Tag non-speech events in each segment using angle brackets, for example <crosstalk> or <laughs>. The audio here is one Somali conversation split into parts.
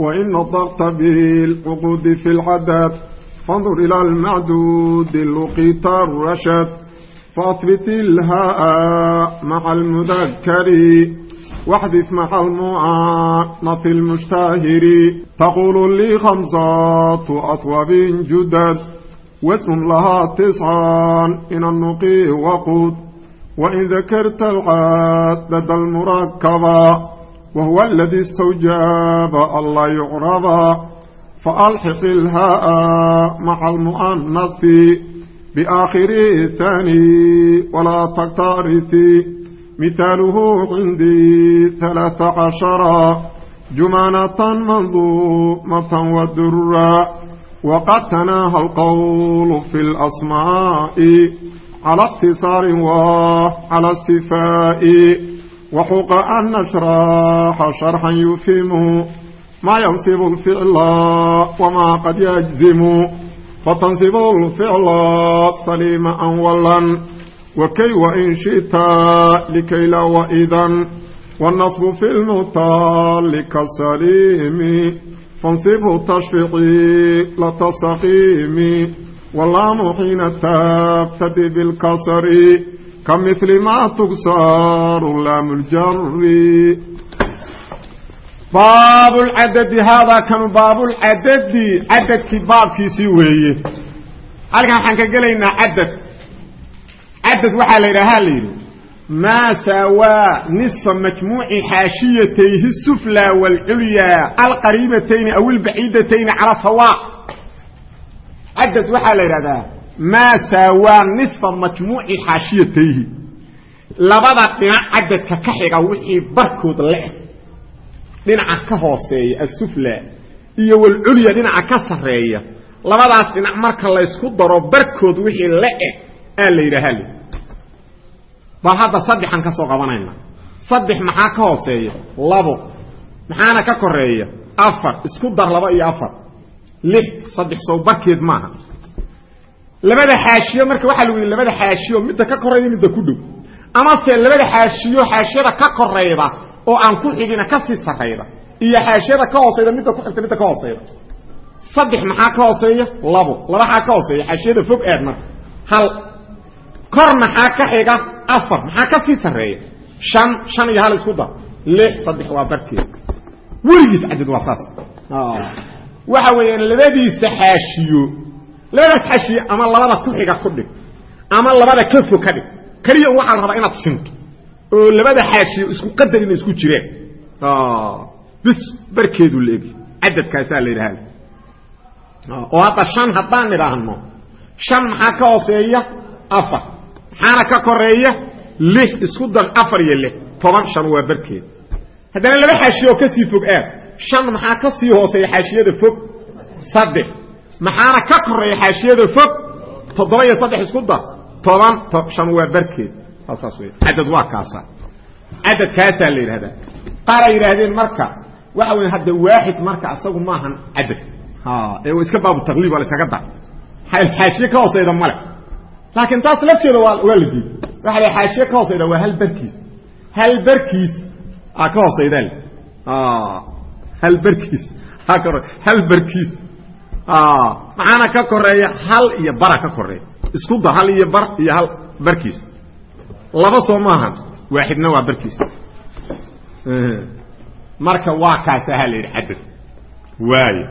وإن نطقت بالعقود في العدد فانظر إلى المعدود لقيت الرشد فاثبت الهاء مع المذكر واحذف مع المعنف المشتهر تقول لي خمسة أطوب جدد واسم لها تسعا إن النقي وقود وإن ذكرت العدد المركبا وهو الذي استوجاب الله يعرضا فألحق الهاء مع المؤنث بآخر ثاني ولا تكترث مثاله عندي ثلاث عشرا جمانة منظومة ودرا وقد تناهى القول في الأسماء على اختصار وعلى استفاء وحق أن نشرح شرحا يفهم ما ينصب الفعل وما قد يجزم فتنصب الفعل سليم أولا وكي وإن شئت لكي لا وإذا والنصب في المطال كالسليم فانصبه تشفيقي لتسقيم واللام حين تبتدي بالكسر كمثل ما تكسر لام الجر باب العدد هذا كان باب العدد عدد باب كيسي وهي halkan waxaan ka gelaynaa cadad cadad waxaa la yidhaha la yidhi maa saawaa nisfa majmuuci xaashiyatayhi sufla wاlculyaa alqariibatayni aw ilbaciidatayni cala sawa cadad waxaa la yidhahdaa maa saawaa nisfa majmuuci xaashiyatayhi labada dhinac cadadka ka xiga wixii barkood le-eg dhinaca ka hooseeya asufla iyo walculya dhinaca ka sarreeya labadaas dhinac marka laysku daro barkood wixii le-eg aa la yidhaaha le bal hadda saddexan ka soo qabanayna saddex maxaa ka hooseeya labo maxaana ka koreeya afar isku dar laba iyo afar lix saddex sow barkeed maaha labada xaashiyo marka waxaa lagu yidhi labada xaashiyo midda ka korayda midda ku dhow. Amase labada xaashiyo xaashiyada ka korayda oo aan ku xigina ka sii sarayda iyo xaashiyada ka hooseyda midda ku xigta midda ka hooseyda saddex maxaa ka hooseeya? Labo. Labaxaa ka hooseeya? Xaashiyada fog aad marka. Hal. Kor maxaa ka xiga? Afar. Maxaa ka sii sarreeya? Shan. Shan iyo hal isku dar. Lix. Saddex waa barkeed. Weligiis cadad waa saas. Waxa weeyaan labadiisa xaashiyo labadaas xaashiyo ama labada ku xiga ku dhig ama labada ka fog ka dhig. Keliya waxaa la rabaa inaad sinto oo labada xaashiyo isku qadar inay isku jireen. Bis barkeedu la egi cadadkaasaa la yidhaha oo hadda shan haddaan idhaahno shan maxaa ka hooseeya? Afar. Maxaana ka koreeya? Lix isku dar afar iyo lix. Toban shan waa barkeed. Haddana laba xaashiyo oo ka sii fog aad shan maxaa ka sii hooseeya xaashiyada fog? Saddex maxaana ka koreeya xaashiyada fog? Toddoba iyo saddex isku dar. Toban shan waa barkeed. Saas wey cadad waa kaasa. Cadadkaasaa la yidhahdaa qaar ay yidhaahdeen marka waxa weya hadda waaxid marka asagu maahan cadad ee iska baabu taqliib waa la iskaga dar. Xaashiye ka hooseyda male laakiin taas lafteeda waa waa la diiday. Waxa la xaashiye ka hooseyda waa hal barkiis. Hal barkiis a ka hooseyda hal barkiis. Hal barkiis maxaana ka koreeya? Hal iyo bara ka koreeya. Isku dar hal iyo bar iyo hal barkiis. Laba soo maaha waaxidna waa barkiis. Marka waa kaasaha la yidhi cadad waayo.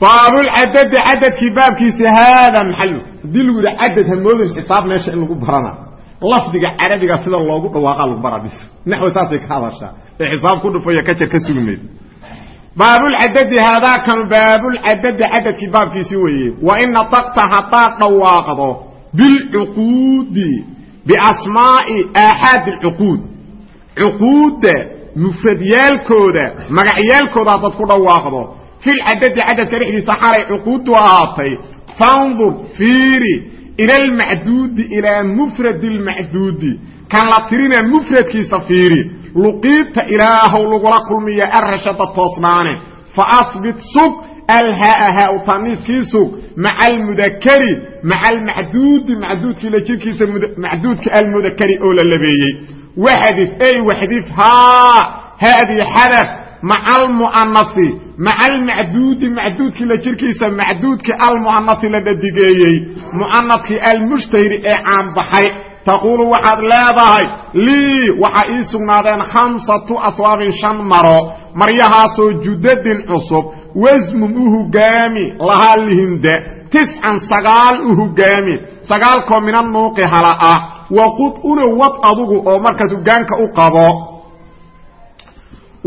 Baabulcadadi cadadkii baabkiisi haada maxalu haddii lagu yidhi cadad hamoodin xisaab meesha in lagu barana. Lafdiga carabiga sida loogu dhawaaqa lagu bara bis. Naxwi saasay ka hadashaa. Ee xisaab ku dhufaya kajar ka sugnayd baabulcadadi haadaa kan baabulcadadi cadadkii baabkiisi weeye. Wa in nataqta haddaad dhawaaqdo bilcuquudi biasmaa'i aaxaadi alcuquud cuquudda mufradyaalkooda magacyaalkooda haddaad ku dhawaaqdo. Fil cadadi cadadka dhexdiisa xalay cuquuddu ahaatay. Fandur fiiri ila almacduudi ilaa mufradi lmacduudi kan la tirina mufradkiisa fiiri luqiita ilaahow lagula kulmiya arashada toosnaane. Fa asbit sug alhaa haa taniiskii sug maca almudakari maca almacduudi macduudkii la jirkiisa macduudka almudakari oo la labeeyey. Waxdif ey waxdif haa haadii xadaf maca almu'anasi maca almacduudi macduudkii la jirkiisa macduudkii almu'anasi la dhadigeeyey mu'anadkii almushtahiri ee caanbaxay taquulu waxaad leedahay lii waxaa ii sugnaadeen khamsatu aswaabin shan maro maryahaasoo judadin cusub wasmun u hogaami lahaa lihinda tiscan sagaal u hogaami sagaalkoo mina nuuqi hala ah waqud una wad adugu oo markaas hogaanka u qabo.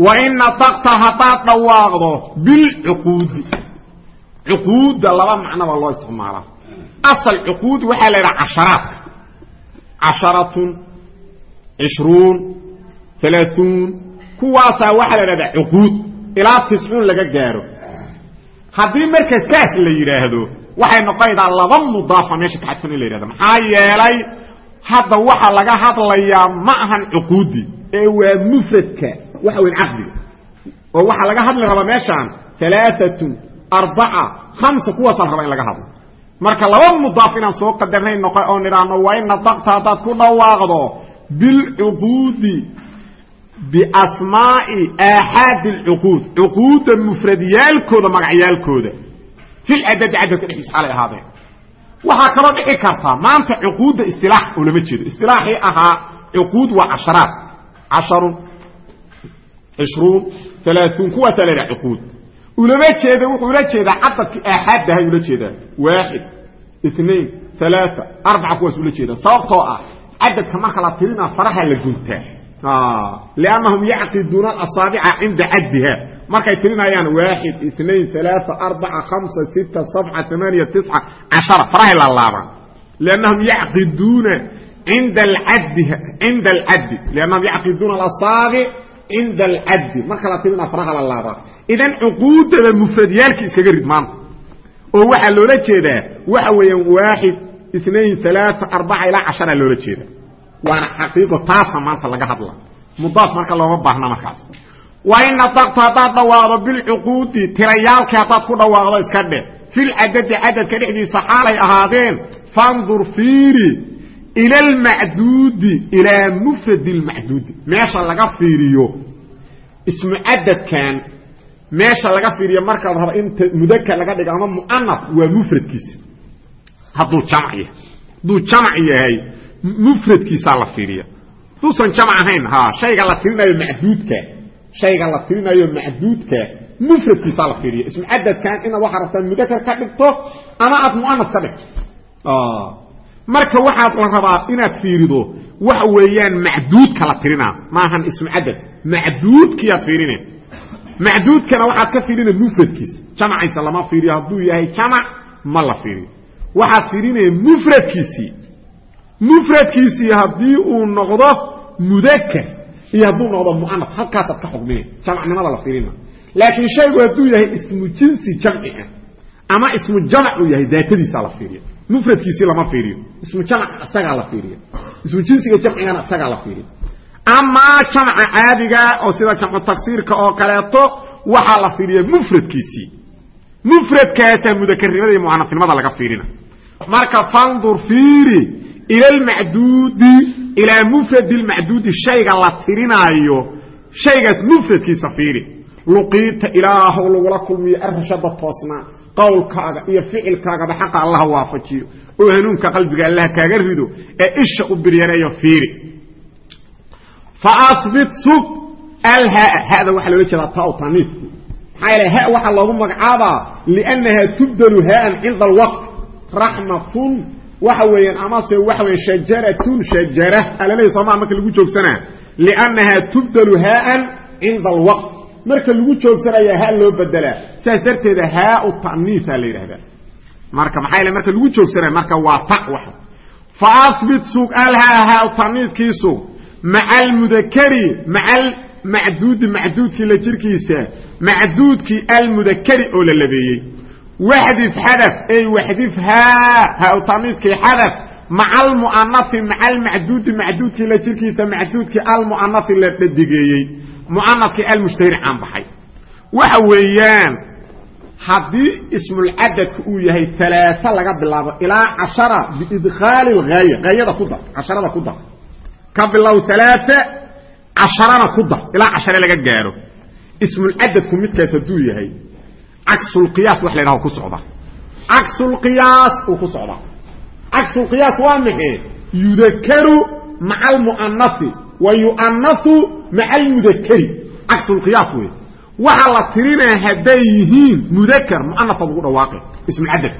Wa in nataqta haddaad dhawaaqdo bilcuquudi cuquudda laba macnoba loo isticmaalaa casharatun cishruun alaaثuun kuwaasaa waxaa la idhahdaa cuquud ilaa tiscuun laga gaaro haddii marka saas la yidhaahdo waxay noqonaydaa laba mudaafa meesha in la yidhahdo maxaa yeelay hadda waxa laga hadlayaa ma ahan cuquudi ee waa mufradka waxa weyn caqdiga oo waxaa laga hadli rabaa meeshaan alaaatun arbaca hamsa kuwaasaan raba in laga hadlo marka laba mudaaf inaan soo qadarnay noqo oo nidhaahno waa in nadaqta haddaad ku dhawaaqdo bilcuquudi biasmaa'i aaxaadi alcuquud cuquudda mufradyaalkooda magacyaalkooda. Fil cadadi cadadka dhexdiisa xaalay ahaadeen. Waxaa kaloo dhici karta maanta cuquudda istilaax oo lama jeedo. Istilaaxii ahaa cuquud waa casharaad. Casharun cishruun alaaثuun kuwaasaa la yidhaha cuquud ulama jeeda wuxuu ula jeedaa cadadka aaxaadahay ula jeedaa. Waaxid inain alaaa arbaca kuwaas ula jeeda sababtoo ah cadadka marka la tirinaa faraha la guntaa liannahum yacqiduuna asaabica cinda caddiha. Markay tirinayaan waaxid inain alaaa arbaca hamsa sita sabca amaaniya tisca cashara farahay laalaabaan liannahum yacqiduuna inda acaddi cinda alcaddi. Liannahum yacqiduuna alasaabic cinda alcaddi. Marka la tirinaa faraha la laabaan idan cuquudada mufradyaalka iskaga rid maanta. oo waxaa loola jeedaa waxa weeyaan waaxid inain alaaa arbaca ilaa cashara loola jeeda waana xaqiiqo taasa maanta laga hadla mudaaf marka looma baahna markaas. Waa in nadaqtu haddaad dhawaaqdo bilcuquudi tirayaalkii haddaad ku dhawaaqdo iska dhe fil cadadi cadadka dhexdiisa xaalay ahaadeen. Fandur fiiri ila almacduudi ilaa mufradi lmacduudi meesha laga fiiriyo ismu cadadkan meesha laga fiiriyo marka la rabo in mudakar laga dhigo ama muanaf waa mufradkiisa. Hadduu jamc yahay. Hadduu jamc yahay mufradkiisaa la fiiriya hadduusan jamc ahayn ha shayga la tirinayo macduudka. Shayga la tirinayo macduudka mufradkiisaa la fiiriya ismu cadadkan inaad waxaa rabtaa mudakar ka dhigto ama aad muanaf ka dhigto. Marka waxaad la rabaa inaad fiirido waxa weeyaan macduudka la tirinaa maahan ismu cadad macduudkiiaad fiirine macduudkana waxaad ka fiirina mufradkiisa jamciisa lama fiiriyo hadduu yahay jamac ma la fiiriyo waxaad fiirinaya mufradkiisii. Mufradkiisii haddii uu noqdo mudakar iyo hadduu noqdo muanaf halkaasaad ka xugmina jamcnimada la fiirina. Laakiin shaygu hadduu yahay ismu jinsi jamci ah ama ismu jamc uu yahay daatadiisa la fiiriyo mufradkiisii lama fiiriyo. Ismu jamc isagaa la fiiriyo ismu jinsiga jamcigana isagaa la fiiriyo amaa jamca caadiga oo sida jamcu tagsiirka oo kaleeto waxaa la fiiriya mufradkiisii. Mufradkaasaa mudakarnimada iyo muanafnimada laga fiirina. Marka fandur fiiri ila almacduudi ilaa mufradi lmacduudi shayga la tirinaayo shaygaas mufradkiisa fiiri. Luqiita ilaahow lagula kulmiyo arashada toosnaa qowlkaaga iyo ficilkaagaba xaqa allaha waafajiyo. Oo hanuunka qalbiga allaha kaaga rido ee isha u biryareeyo fiiri faabit sug alhaa hada waxaa loola jeedaa ta taniifki maxaa yeele ha waxaa loogu magacaabaa liannaha tubdalu haan cinda alwaqf raxmatun waxa weeyaan amase waxa weya shajaratun shajara alaleeya soomaa marka lagu joogsanaa liannaha tubdalu haaan cinda alwaqf marka lagu joogsanaya ha loo bedelaa saas darteeda haau taniisa la yidhahdaa marka maxaa yeele marka lagu joogsanaya marka waa ta wa faabit sug alhaa haa taniifkii sug maca almudakari maca macduudi macduudkii la jirkiisa macduudkii almudakari oo la labeeyey. Waxdif xadaf ey waxdifhaa ha-utamiidkii xadaf. Maca almu'anai maca almacduudi macduudkii la jirkiisa macduudkii almu'anai la dhadigeeyey mu'anafkii almushtahir caan baxay. Waxa weeyaan haddii ismulcadadku uu yahay alaaa laga bilaabo ilaa cashara biidkhaali lhaaya haayada ku dar casharada ku dar ka bilow alaaa casharana ku dar ilaa cashare laga gaaro. Ismulcadadku midkaas hadduu yahay cagsulqiyaas wax la ydhaho ku socda. Cagsulqiyaas uu ku socdaa cagsulqiyaas waa maxay? Yudakaru maca almu'anai wa yu'anasu maca almudakari cagsulqiyaas wey waxaa la tirinaa hadday yihiin mudakar mu'anafa lagu dhawaaqe ismulcadad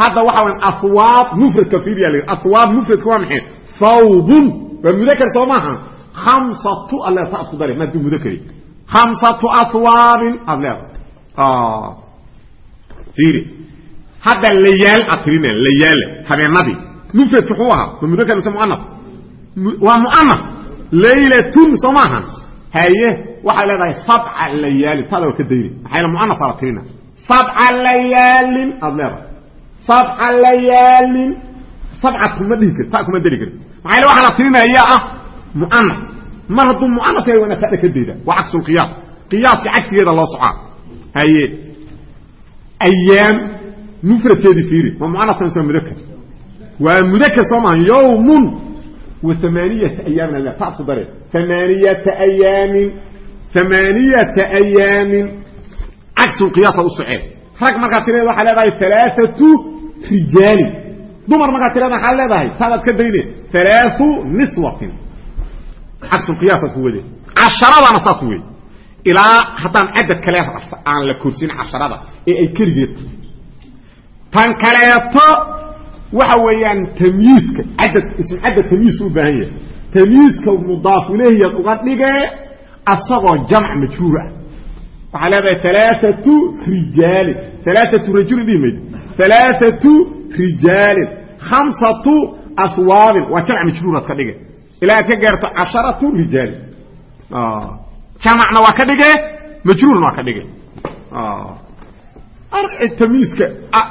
hadda waxa waya aswaab mufradka fiiriya la aswaab mufradka waa maxay thawbun waa mudakar soo maaha? Khamsatu alle ta asku dare maaduu mudakari khamsatu aswaabin aad leeda fiiri. Hadda layaal aad tirina layaala habeenadii mufradka muxuu ahaa? Ma mudakar mise muanaf waa muanaf laylatun soo maaha? Haye waxay leedahay sabca layaalin tada ka dayri. Maxayla muanaf ala tirina. Sabca layaalin aad leedahay sabca layaalin sabca kuma dhihi kari ta kuma dari kari maxay le waxaa la tirinaya ah muanaf mar hadduu muanaf yahay waa inaad tada ka dayda waa cagsulqiyaas qiyaaska cagsigeeda loo socaa. Haye ayaam mufradkeedii fiiri ma muanafka mise waa mudakar waa mudakar soo maha yawmun wa amaaniyata ayaamin ale taasku dare amaaniyata ayaamin amaaniyata ayaamin cagsulqiyaasa u soceen rag markaa tireed waxaa leedahay alaaatu rijaalin dumar markaa tireed waxaa leedahay? Taadaad ka dayne alaau niswatin. Cagsulqiyaasaad ku wade. Casharadana saas wey ilaa haddaan cadad kale aan la korsin casharada ee ay keligeed tan kaleeto waxa weeyaan tamyiiska cadad ism cadad tamyiis u baahan yahay. Tamyiiska mudaaf ileyhiyaad uga dhigee asagoo jamc majhuur ah. Waxaa leedahay alaaatu rijaalin alaaatu rajulin dhihi mayd alaaatu rijaalin khamsatu aswaabin waa jamc majhuuraad ka dhige ilaa ka gaarto casharatu rijaalin jamacna waa ka dhige majruurna waa ka dhige tamyiiska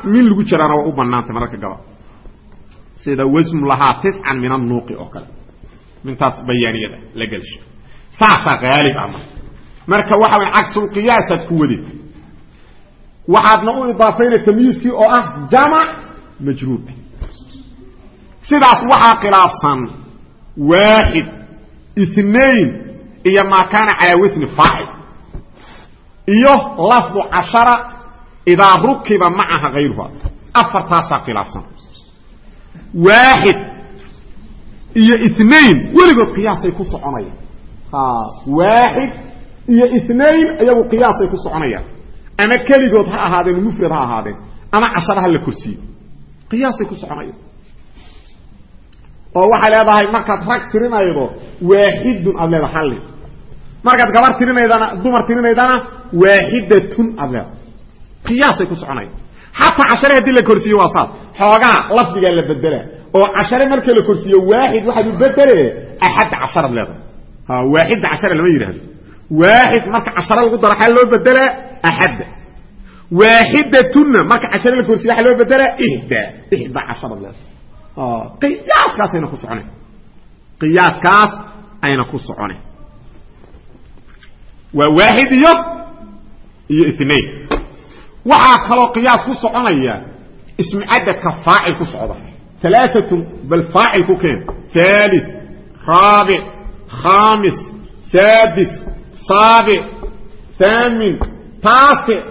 min lagu jiraana waa u banaantay mararka gaba sida wasmu lahaa tiscan min annuuqi oo kale mintaas bayaaniyada la gelsho saasaa haalib ah marka waxa way cagsulqiyaasaad ku wadid waxaadna u idaafayna tamyiiskii oo ah jamac majruur. Sidaas waxaa khilaafsan waaxid inain iyo maa kaana calaa wasni faacil. Iyo lafdu cashara idaa rukiba macaha hayruha afartaasaa khilaafsan. Waaxid iyo inain weligood qiyaasay ku soconayaan. Waaxid iyo inain iyagu qiyaasay ku soconayaan ama keligood ha ahaadeen mufrad ha ahaadeen ama cashara ha la korsiiyo qiyaasay ku soconayaan oo waxay leedahay markaad rag tirinaydo waaxidun aad leedaha halli markaad gabar tirinaydana dumar tirinaydana waaxidatun aad leedahay. Qiyaasay ku soconaya xataa cashare haddii la korsiiyo waa saas. Xoogaa lafdigaa la bedela oo cashare marka la korsiiyo waaxid waxaad u bedele axadda casharaad leedahay waaxid marka cashare lagu daro xaa loo bedelaa axadda waaxidatunna marka cashare la korsiiyo waxaa loo bedelaa ixda ixda casharaad leedahay qiyaaskaas ayna ku socone qiyaaskaas ayna ku socone waa waaxid iyo iyo inain waxaa kaloo qiyaas ku soconaya ismu cadadka faacil ku socda alaaatun bal faacil ku keen haali raabic khaamis saadis saabic haamin taasic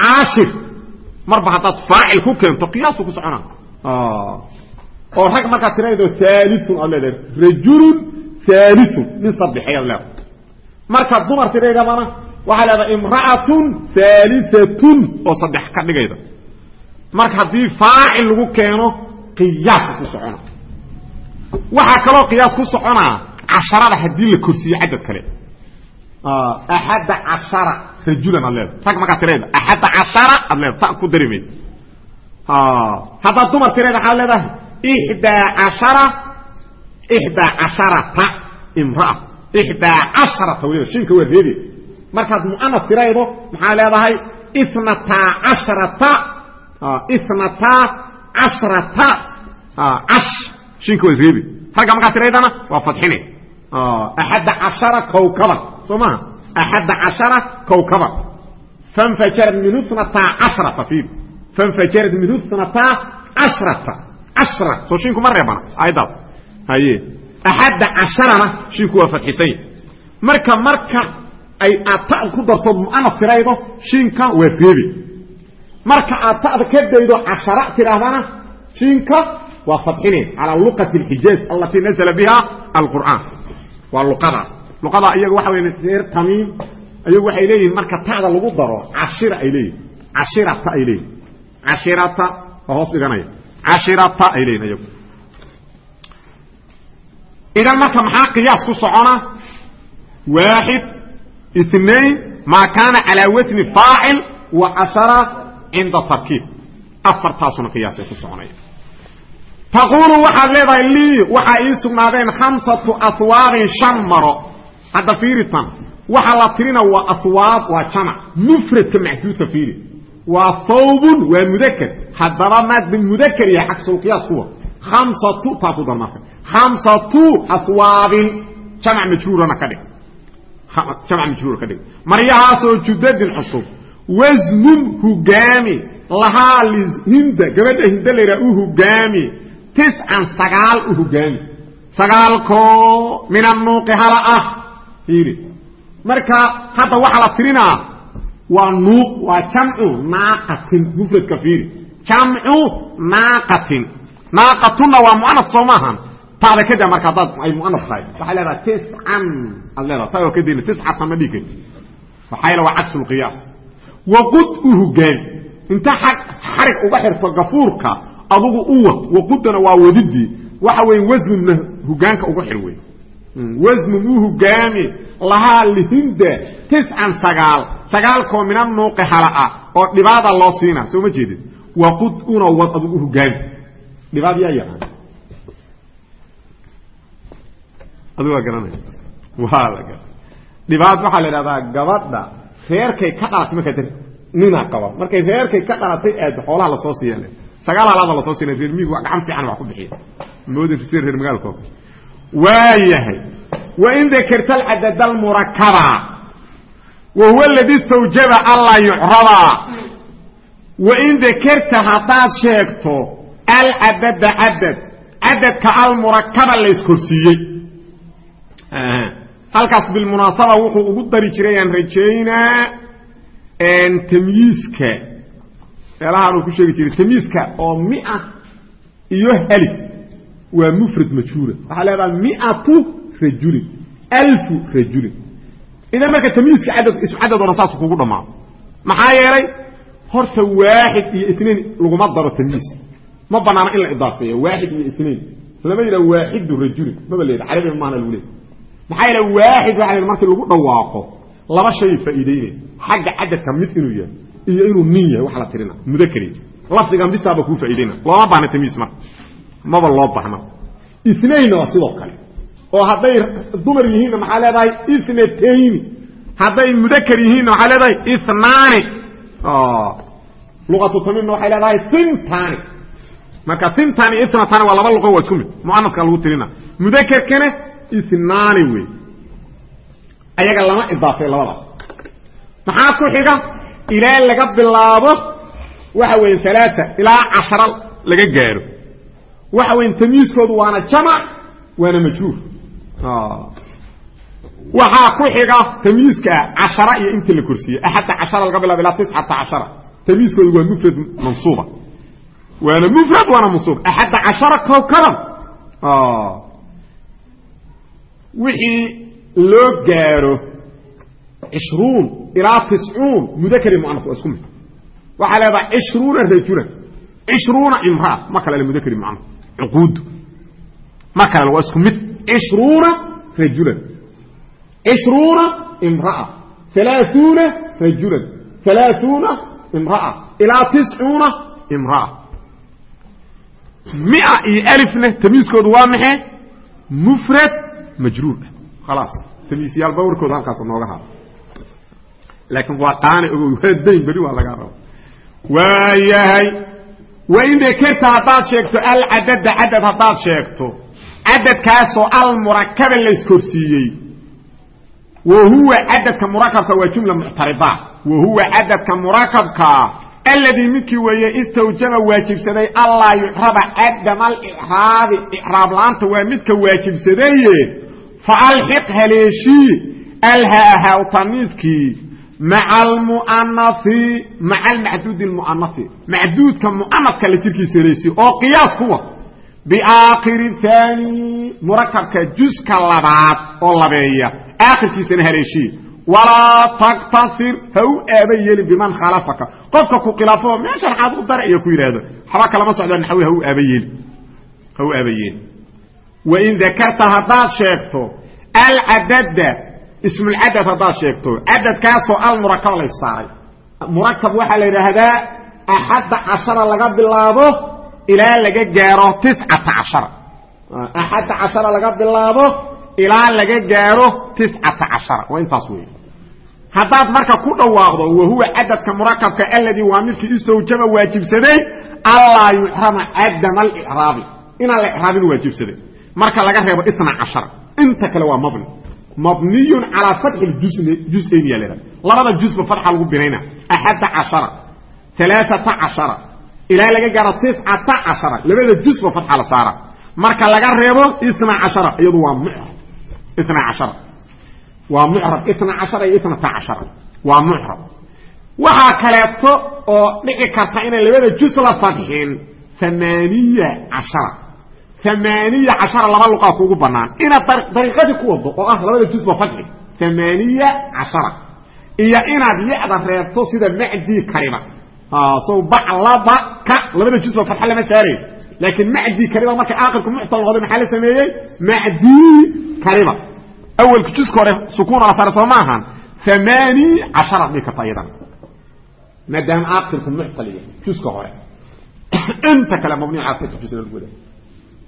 caashir. Marba haddaad faacil ku keento qiyaasu ku socona oo rag markaad tirado aaliun aad leedahay. Rajulun aaliun nin saddexeeyaad leedahay. Markaad dumar tiraydabana waxaa leedahay imra'atun aaliatun oo saddex ka dhigayda. Marka haddii faacil lagu keeno qiyaaska ku socona waxaa kaloo qiyaas ku soconaa casharada haddii la korsiiyo cadad kale axadda cashara rajulan aad leedahay rag markaad tirayda axadda cashara aad leedahay ta ku dari mayd haddaad dumar tirayda waxaad leedahay ixdaa cashara ixdaa casharata imraa ixdaa casharata weliba shinka waa reebi markaad mu'anas tiraydo maxaa leedahay inataa casharata inataa cashrata cash shinka waa reebi ragga markaa tiraydana waa fadxine cashara kowkaban soo maha axadda cashara kowkaban fanfajarad minhu inataa cashrata fiir fanfajarad minhu inataa cashrata cashra soo shinku ma reebana aayaddaas haye axadda casharana shinku waa fadxisanya marka marka ay aad ta ku dartood mu'anaf tiraydo shinka waa reebi marka aad ta'da ka daydo cashara tidhaahdana shinka waa fadxine waa luada luada iyaga waa reer tamiim ayagu waxay leeyihiin marka tada lagu daro ashir ay leeyihiin ashirata ay leeyihiin ashirata oo hoos dhiganaya ashirata ay leeyihiin ayagu idan marka maxaa qiyaas ku socona? Waaxid inain maa kaana calaa wasni faacil wa ashara cinda tarkiib. Afartaasuna qiyaasay ku soconaya taquulu waxaad leedahay lii waxaa ii sugnaadeen khamsatu aswaaqin shan maro. Hadda fiiri tan. Waxa la tirina waa aswaaq waa jamac. Mufradka maxduudka fiiri. Waa thawbun waa mudaker haddaba maada mudaker yahay xagsulqiyaas kuwa khamsatu taa ku darmarka khamsatu aswaaqin jamac majruurana ka dhig. Jamac majruura ka dhig. Maryahaasoo judadin cusub wasnun hugaami. Lahaa lihinda gabadha hinda layraa u hugaami tiscan sagaal u hugaami sagaalkoo min annuuqi hala ah fiiri marka hadda waxaa la tirinaa waa nuuq waa jamcu naaqatin mufradka fiiri. Jamcu naaqatin. Naaqatunna waa mu'anaf soo maahan. Taada kada marka haddaad ay mu'anaf tahay. Waxay leedahay tiscan ad leedahay. Ta oo kadina tiscatan ma dhigi karti maxaa yeele waa cagsu lqiyaas waqud u hugaami inta xarig uga xirto gafuurka adugu u wad waqudana waa wadidii. Waxa weeye wasnunna hugaanka uga xir wey wasnun u hugaami lahaa lihinda tiscan sagaal. Sagaalkoo mina nuuqi hala ah oo dhibaada loo siina. Soo ma jeedid waqud una wad adugu u hugaami. Dhibaad yaa yaqaan adigu waa garanaya waa la gara dhibaad waxaa la idhahdaa gabadha reerkay ka dhalatay markaa ninaa qaba. Markay reerkay ka dhalatay aad xoolaha la soo siiya sagaal halaada la soo siina reer miigu gacan fiican wax ku bixiya moodin si reer magaalko waayahay wain dakarta alcadad almurakaba wa aladi istawjaba anlaa yucraba. Wain dakarta haddaad sheegto alcadada cadad cadadka almurakaba layskorsiiyey halkaas bilmunaasaba wuxuu ugu dari jiray aan rajaynaa tamyiiska meelahaan uu ku sheegi jiray tamyiiska oo mia iyo alif waa mufrad majhuura waxaa leedaha miatu rajulin alfu rajulin. Idan marka tamyiiska cadad isu cadad oran saas kugu dhammaado maxaa yeelay horta waaxid iyo isnain laguma daro tamyiis ma banaana in la idaafeeyo waaxid iyo isnain lama yidhaha waaxidu rajulin maba la yidhaha carabiga maana lagu leey maxaa yeele waaxid waxa markii lagu dhawaaqo laba shay faa'iideynaya xagga cadadka mid inuu yahay iyo inuu nin yahay wax la tirina mudakari lafdigan bisaaba kuu faa'iideyna looma baahna tamiis marka maba loo baahna isnaynna waa sidoo kale. Oo hadday dumar yihiinna maxaa leedahay? Isnatayni hadday mudakar yihiinna waxaa leedahay? Inaani luqatu tamiimna waxay leedahay sintani marka sintani itnatani waa laba luqo waa isku mid. Mu'anaska lagu tirina. Mudakarkana inaani wey. Ayaga lama idaafay labadaas. Maxaa ku xiga ilaa laga bilaabo waxa weeye alaaa ilaa cashara laga gaaro. Waxa weeye tamyiiskoodu waana jamac waana majruur. Waxaa ku xiga tamyiiska cashara iyo inta la korsiiyey axadda cashara laga bilaabo ilaa tiscata cashara. Tamyiiskoodu waa mufrad mansuuba. Waana mufrad waana mansuub. Axadda cashara kowkaban wixii loo gaaro ishruun ilaa tiscuun mudakari muanaf waa isku mid waxaa leedaha ishruuna rajulan ishruuna imraa ma kale mudakari muanaf cuquudu ma kale waa isku mid ishruuna rajulan ishruuna imraa alaaثuuna rajulan alaaثuuna imraa ilaa tiscuuna imraa mia iyo alifna tamiiskoodu waa maxay mufrad majruur ah khalaas tamiisyaal bawarkooda halkaas nooga haro laakiin waa qaani ogow waa dayn beri waa lagaa raba waayahay wain dakerta haddaad sheegto alcadada cadad haddaad sheegto. Cadadkaasoo almurakaba layskorsiiyey wa huwa cadadka murakabka waa jumla muctarida. Wa huwa cadadka murakabkaa alladii midkii weeye istawjaba waajibsaday allaa yucraba cadama alicraabi icraab la'aanta waa midka waajibsadaye fa alxiq haleeshii alhaaha tamiidkii maca almu'anai maca almacduudi lmu'anai macduudka mu'anafka la jirkiisa haleeshii oo qiyaas kuwa biaakhiri haani murakabka juska labaad oo labeeya. Aakhirkiisana haleeshii walaa taktasir ha u aaba yeelin biman khalafaka. Qofka ku khilaafo meeshan xaad u darciya ku yidhaahdo. Waxba kalama socda naxwi ha u aaba yeelin ha u aaba yeelin wain dakarta haddaad sheegto alcadada ismulcadad haddaad sheegto. Cadadkaasoo almurakaba la saaray. Murakab waxaa la yidhaahdaa axadda cashara laga bilaabo ilaa laga gaaro tiscata cashara axadda cashara laga bilaabo ilaa laga gaaro tiscata cashara waa intaas weeye. Haddaad marka ku dhawaaqdo wahuwa cadadka murakabka aladii waa midkii istawjaba waajibsaday allaa yucrama cadama alicraabi inaan la icraabin waajibsaday. Marka laga reebo itna cashara inta kale waa mabni mabniyun calaa fatxi jusayn ya lha labada jusba fatxa lagu binayna axadda cashara alaaata cashara. Ilaa laga gaaro tiscata cashara. Labada jusba fatxa la saara. Marka laga reebo itna cashara. Iyadu waa itna cashara. Waa mucrab. Itna cashara iyo itnata cashara. Waa mucrab. Waxaa kaleeto oo dhici karta inaan labada jus la fadxin amaaniya cashara amaaniya cashara laba luqaa kuugu banaan inaad dariiqadii ku wado oo ah labada jusba fadxi amaaniya cashara. Iyo inaad ya-da reebto sida macdii kariba. So baclaba ka labada jusba fadxa lama saarayo laakiin macdii kariba markay aakirku muctal noqday maxaa la sameeyey? Macdii kariba. Awelka juska hore sukuun la saare soo ma ahan. Amaani casharaad dhigi karta iyadana maadaama aakirku muctal yahay juska hore. <coughs> Inta kale lagu wada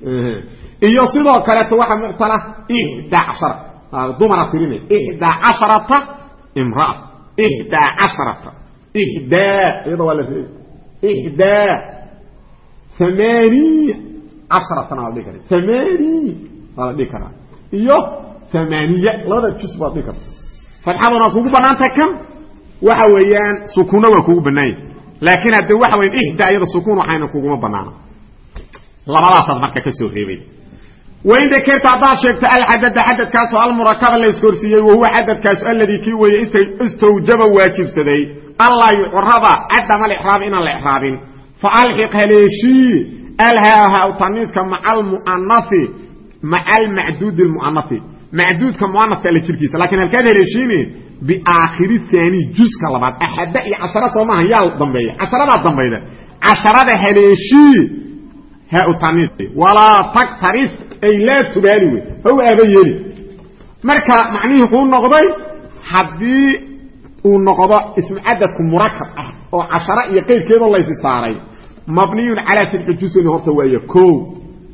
<laughs> iyo sidoo kaleeto waxaa muctala ixdaa cashara dumara tirinay ixdaa casharata imraa. Ixdaa casharata. Ixdaa iyada waa la reebi ixdaa amaaniya casharatana waa la dhihi kara amaani waa la dhihi karaa. Iyo amaaniya labada jus baad dhihi karta fatxaduna waa kugu banaantahay kan? Waxa weeyaan sukuunna waa kugu banaanya laakiin hadde waxa weyan ixdaa iyada sukuun waxayna kuguma banaana labadaasaad marka ka soo reebay wain dakerta haddaad sheegto alcadada cadadkaasoo almurakaba la iskorsiiyey wahuwa cadadkaasu aladii kii weeye istawjaba waajibsaday. Allaa yucraba cadama alicraabi inaan la icraabin. Fa alxiq haleeshii alhaaha taniidka almu'anai maca almacduudi lmu'anai macduudka mu'anafka alla jirkiisa. Lakiin halkaad haleeshiine biaakhiri haani juska labaad axadda iyo cashara soo maaha yaa dambeeya. Casharadaa dambayda. Casharada haleeshii walaa taktarif ay laa tubaali wey ha u aaba yeeli. Marka macnihii wuxuu noqday haddii uu noqdo ismu cadadku murakab ah oo cashara iyo qeyrkeedoo laysi saaray mabniyun calaa fatxi jusani horta waaye ko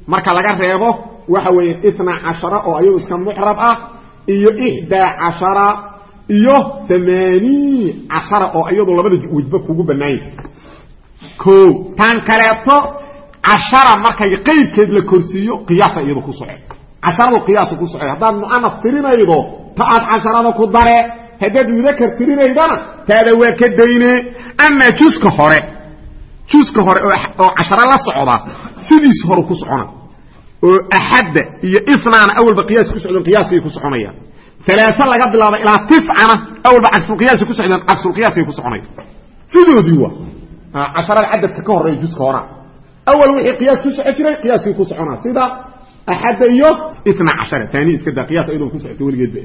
marka laga reebo waxa weeye itna cashara oo iyadu iska mucrab ah iyo ixdaa cashara iyo amaanii cashara oo iyadu labada wejba kugu banaanya o tan kaleeto cashara markay qeybkeed la korsiiyo qiyaasa iyadu ku soce casharadu qiyaasa ku soce haddaad mu'anaf tirinaydo ta aad casharada ku dare haddaad mudakar tirinaydana taada waa ka dayne. Amaa juska hore juska hore oo casharo la socda sidiis hore ku socona. Oo axadda iyo isnaana awalba qiyaas ku socdeen qiyaaskay ku soconayaan. Alaasa laga bilaabo ilaa tiscana awalba cagsulqiyaasa ku socdeen cagsulqiyaaskay ku soconaya sidoodii waa. Casharada cadadka ka horreeya juska hora awal wixii qiyaas ku soco jiray qiyaaskii ku soconaa sida axadda iyo ina cashara taani iska da qiyaas ayadoo ku socota weligeedba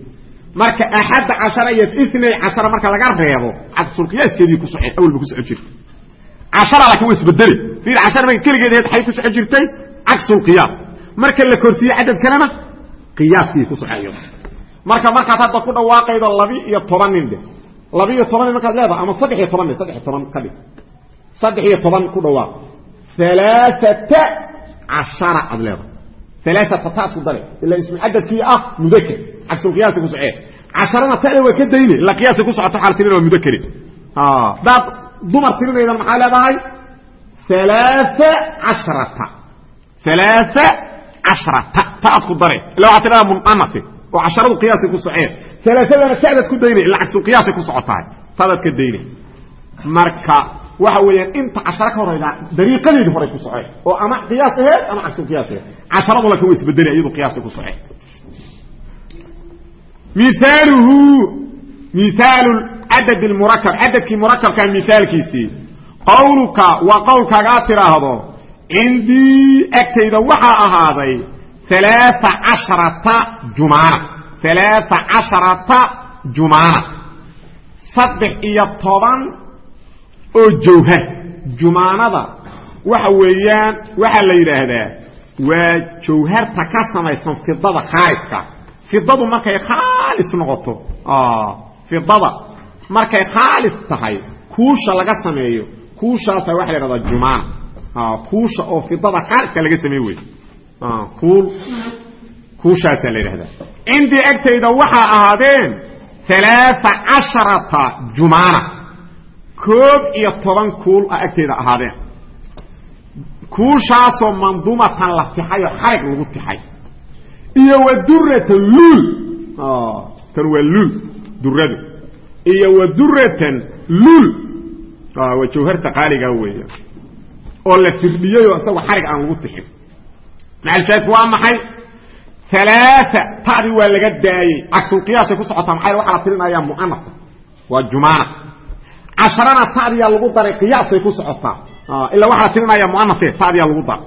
marka axadda cashara iyo inay cashara marka laga reebo cagsulqiyaaskeedii ku soce awalba ku soco jirtay cashara laakiin waa isbedele fiir cashara marka keligeed ahayd waxay ku soco jirtay cagsulqiyaas marka la korsiiye cadadkanana qiyaaskii ku soceeyo marka markaad hadda ku dhawaaqaydo labi iyo toban nin dhe labi iyo toban nin markaad leedahay ama saddex iyo toban nin saddex iyo toban ka dhig saddex iyo toban ku dhawaaq alaaata cashara aad leedahay alaaata taasku dare ila ismu cadadkii ah mudakr cagsulqiyaasa ku socee casharana tada waa ka dayne ila qiyaasa ku socota waxaa la tirinaya mudakeri hadaad dumar tirinaydan maxaa leedahay alaa cashrata alaa cashrata ta aad ku dare ila waxaa tirada munanate oo casharadu qiyaasay ku soceen alaaadana tadaad ku daynay ila cagsulqiyaasay ku socotahay tadaad ka daynay marka waxa weeyaan inta casharo ka horayda dariiqadeedii horay ku soceen oo ama qiyaas aheed ama cagsulqiyaas aheed. Casharadu laakin wa isbedelay iyadu qiyaasay ku soceen miaaluhu miaalu cadad murakab cadadkii murakabka miaalkiisii qawluka waa qowlkaagaa tidhaahdo cindii agtayda waxaa ahaaday alaa casharata jumaana alaa casharata jumaana. Saddex iyo toban oo jawhar jumaanada. Waxa weeyaan waxaa la yidhaahdaa waa jawharta ka samaysan fidada khaalidka fidadu markay khaalis noqoto fidada markay khaalis tahay kuusha laga sameeyo kuushaasa waxa la yhahdaa jumaana kuusha oo fidada khaalidka laga sameey wey kuul kuushaasaa la yidhahdaa cindii agtayda waxaa ahaadeen alaa casharata jumaana koob iyo toban kuul a agtayda ahaadeen. Kuushaasoo mandumatan la tixay oo xarig lagu tixay. Iyo wa duratan luul. Tan waa luul duradu iyo wa duratan luul. Waa jawharta qaaligaa weeya oo la firdhiyeyoo isagoo xarig aan lagu tixin. Macalshaas waa maxay? Alaa tadii waa laga daayey. Cagsulqiyaasay ku socotaa. Maxay waxaa la tirinayaa? Muanasa waa jumaana casharana tadiyaa lagu daray qiyaasay ku socotaa. Ilaa waxaa tirinaya muanase tadiyaa lagu daray.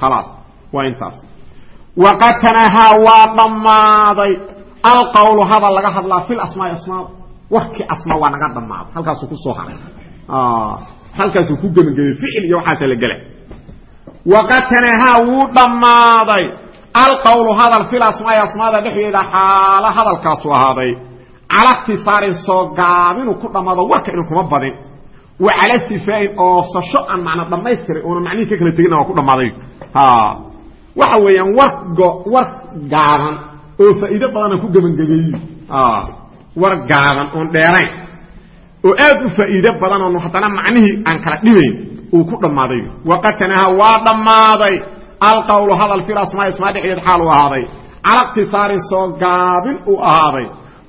Khalaas waa intaas. Waqad tanahaa waa dhammaaday. Alqawlu hadal laga hadlaa fi asmaai asmaada warkii asmaa waa naga dhammaaday halkaasuu ku soo haray. Halkaasuu ku gebagabay ficil iyo waxaasa la gela waqad tanahaa wuu dhammaaday. Alqawlu hadal fil asmaai asmaada dhexdeeda xaalo hadalkaasu ahaaday cala iktisaarin soo gaabinu ku dhammaado warka inu kuma badin. Wa cala istifaain oofsasho aan macna dhammaystiray oona macnihii ka kala tegina waa ku dhammaaday. Waxa weeyaan war war gaaban oo faa'iido badanaan ku gebangebeeyi war gaaban oon dheerayn oo aad u faa'iido badan oon haddana macnihii aan kala dhibayn uu ku dhammaaday. Waqad tanaha waa dhammaaday. Alqawlu hadal fil asmaa ismaa dhexdeed xaal u ahaaday. Cala iktisaarin soo gaabin uu ahaaday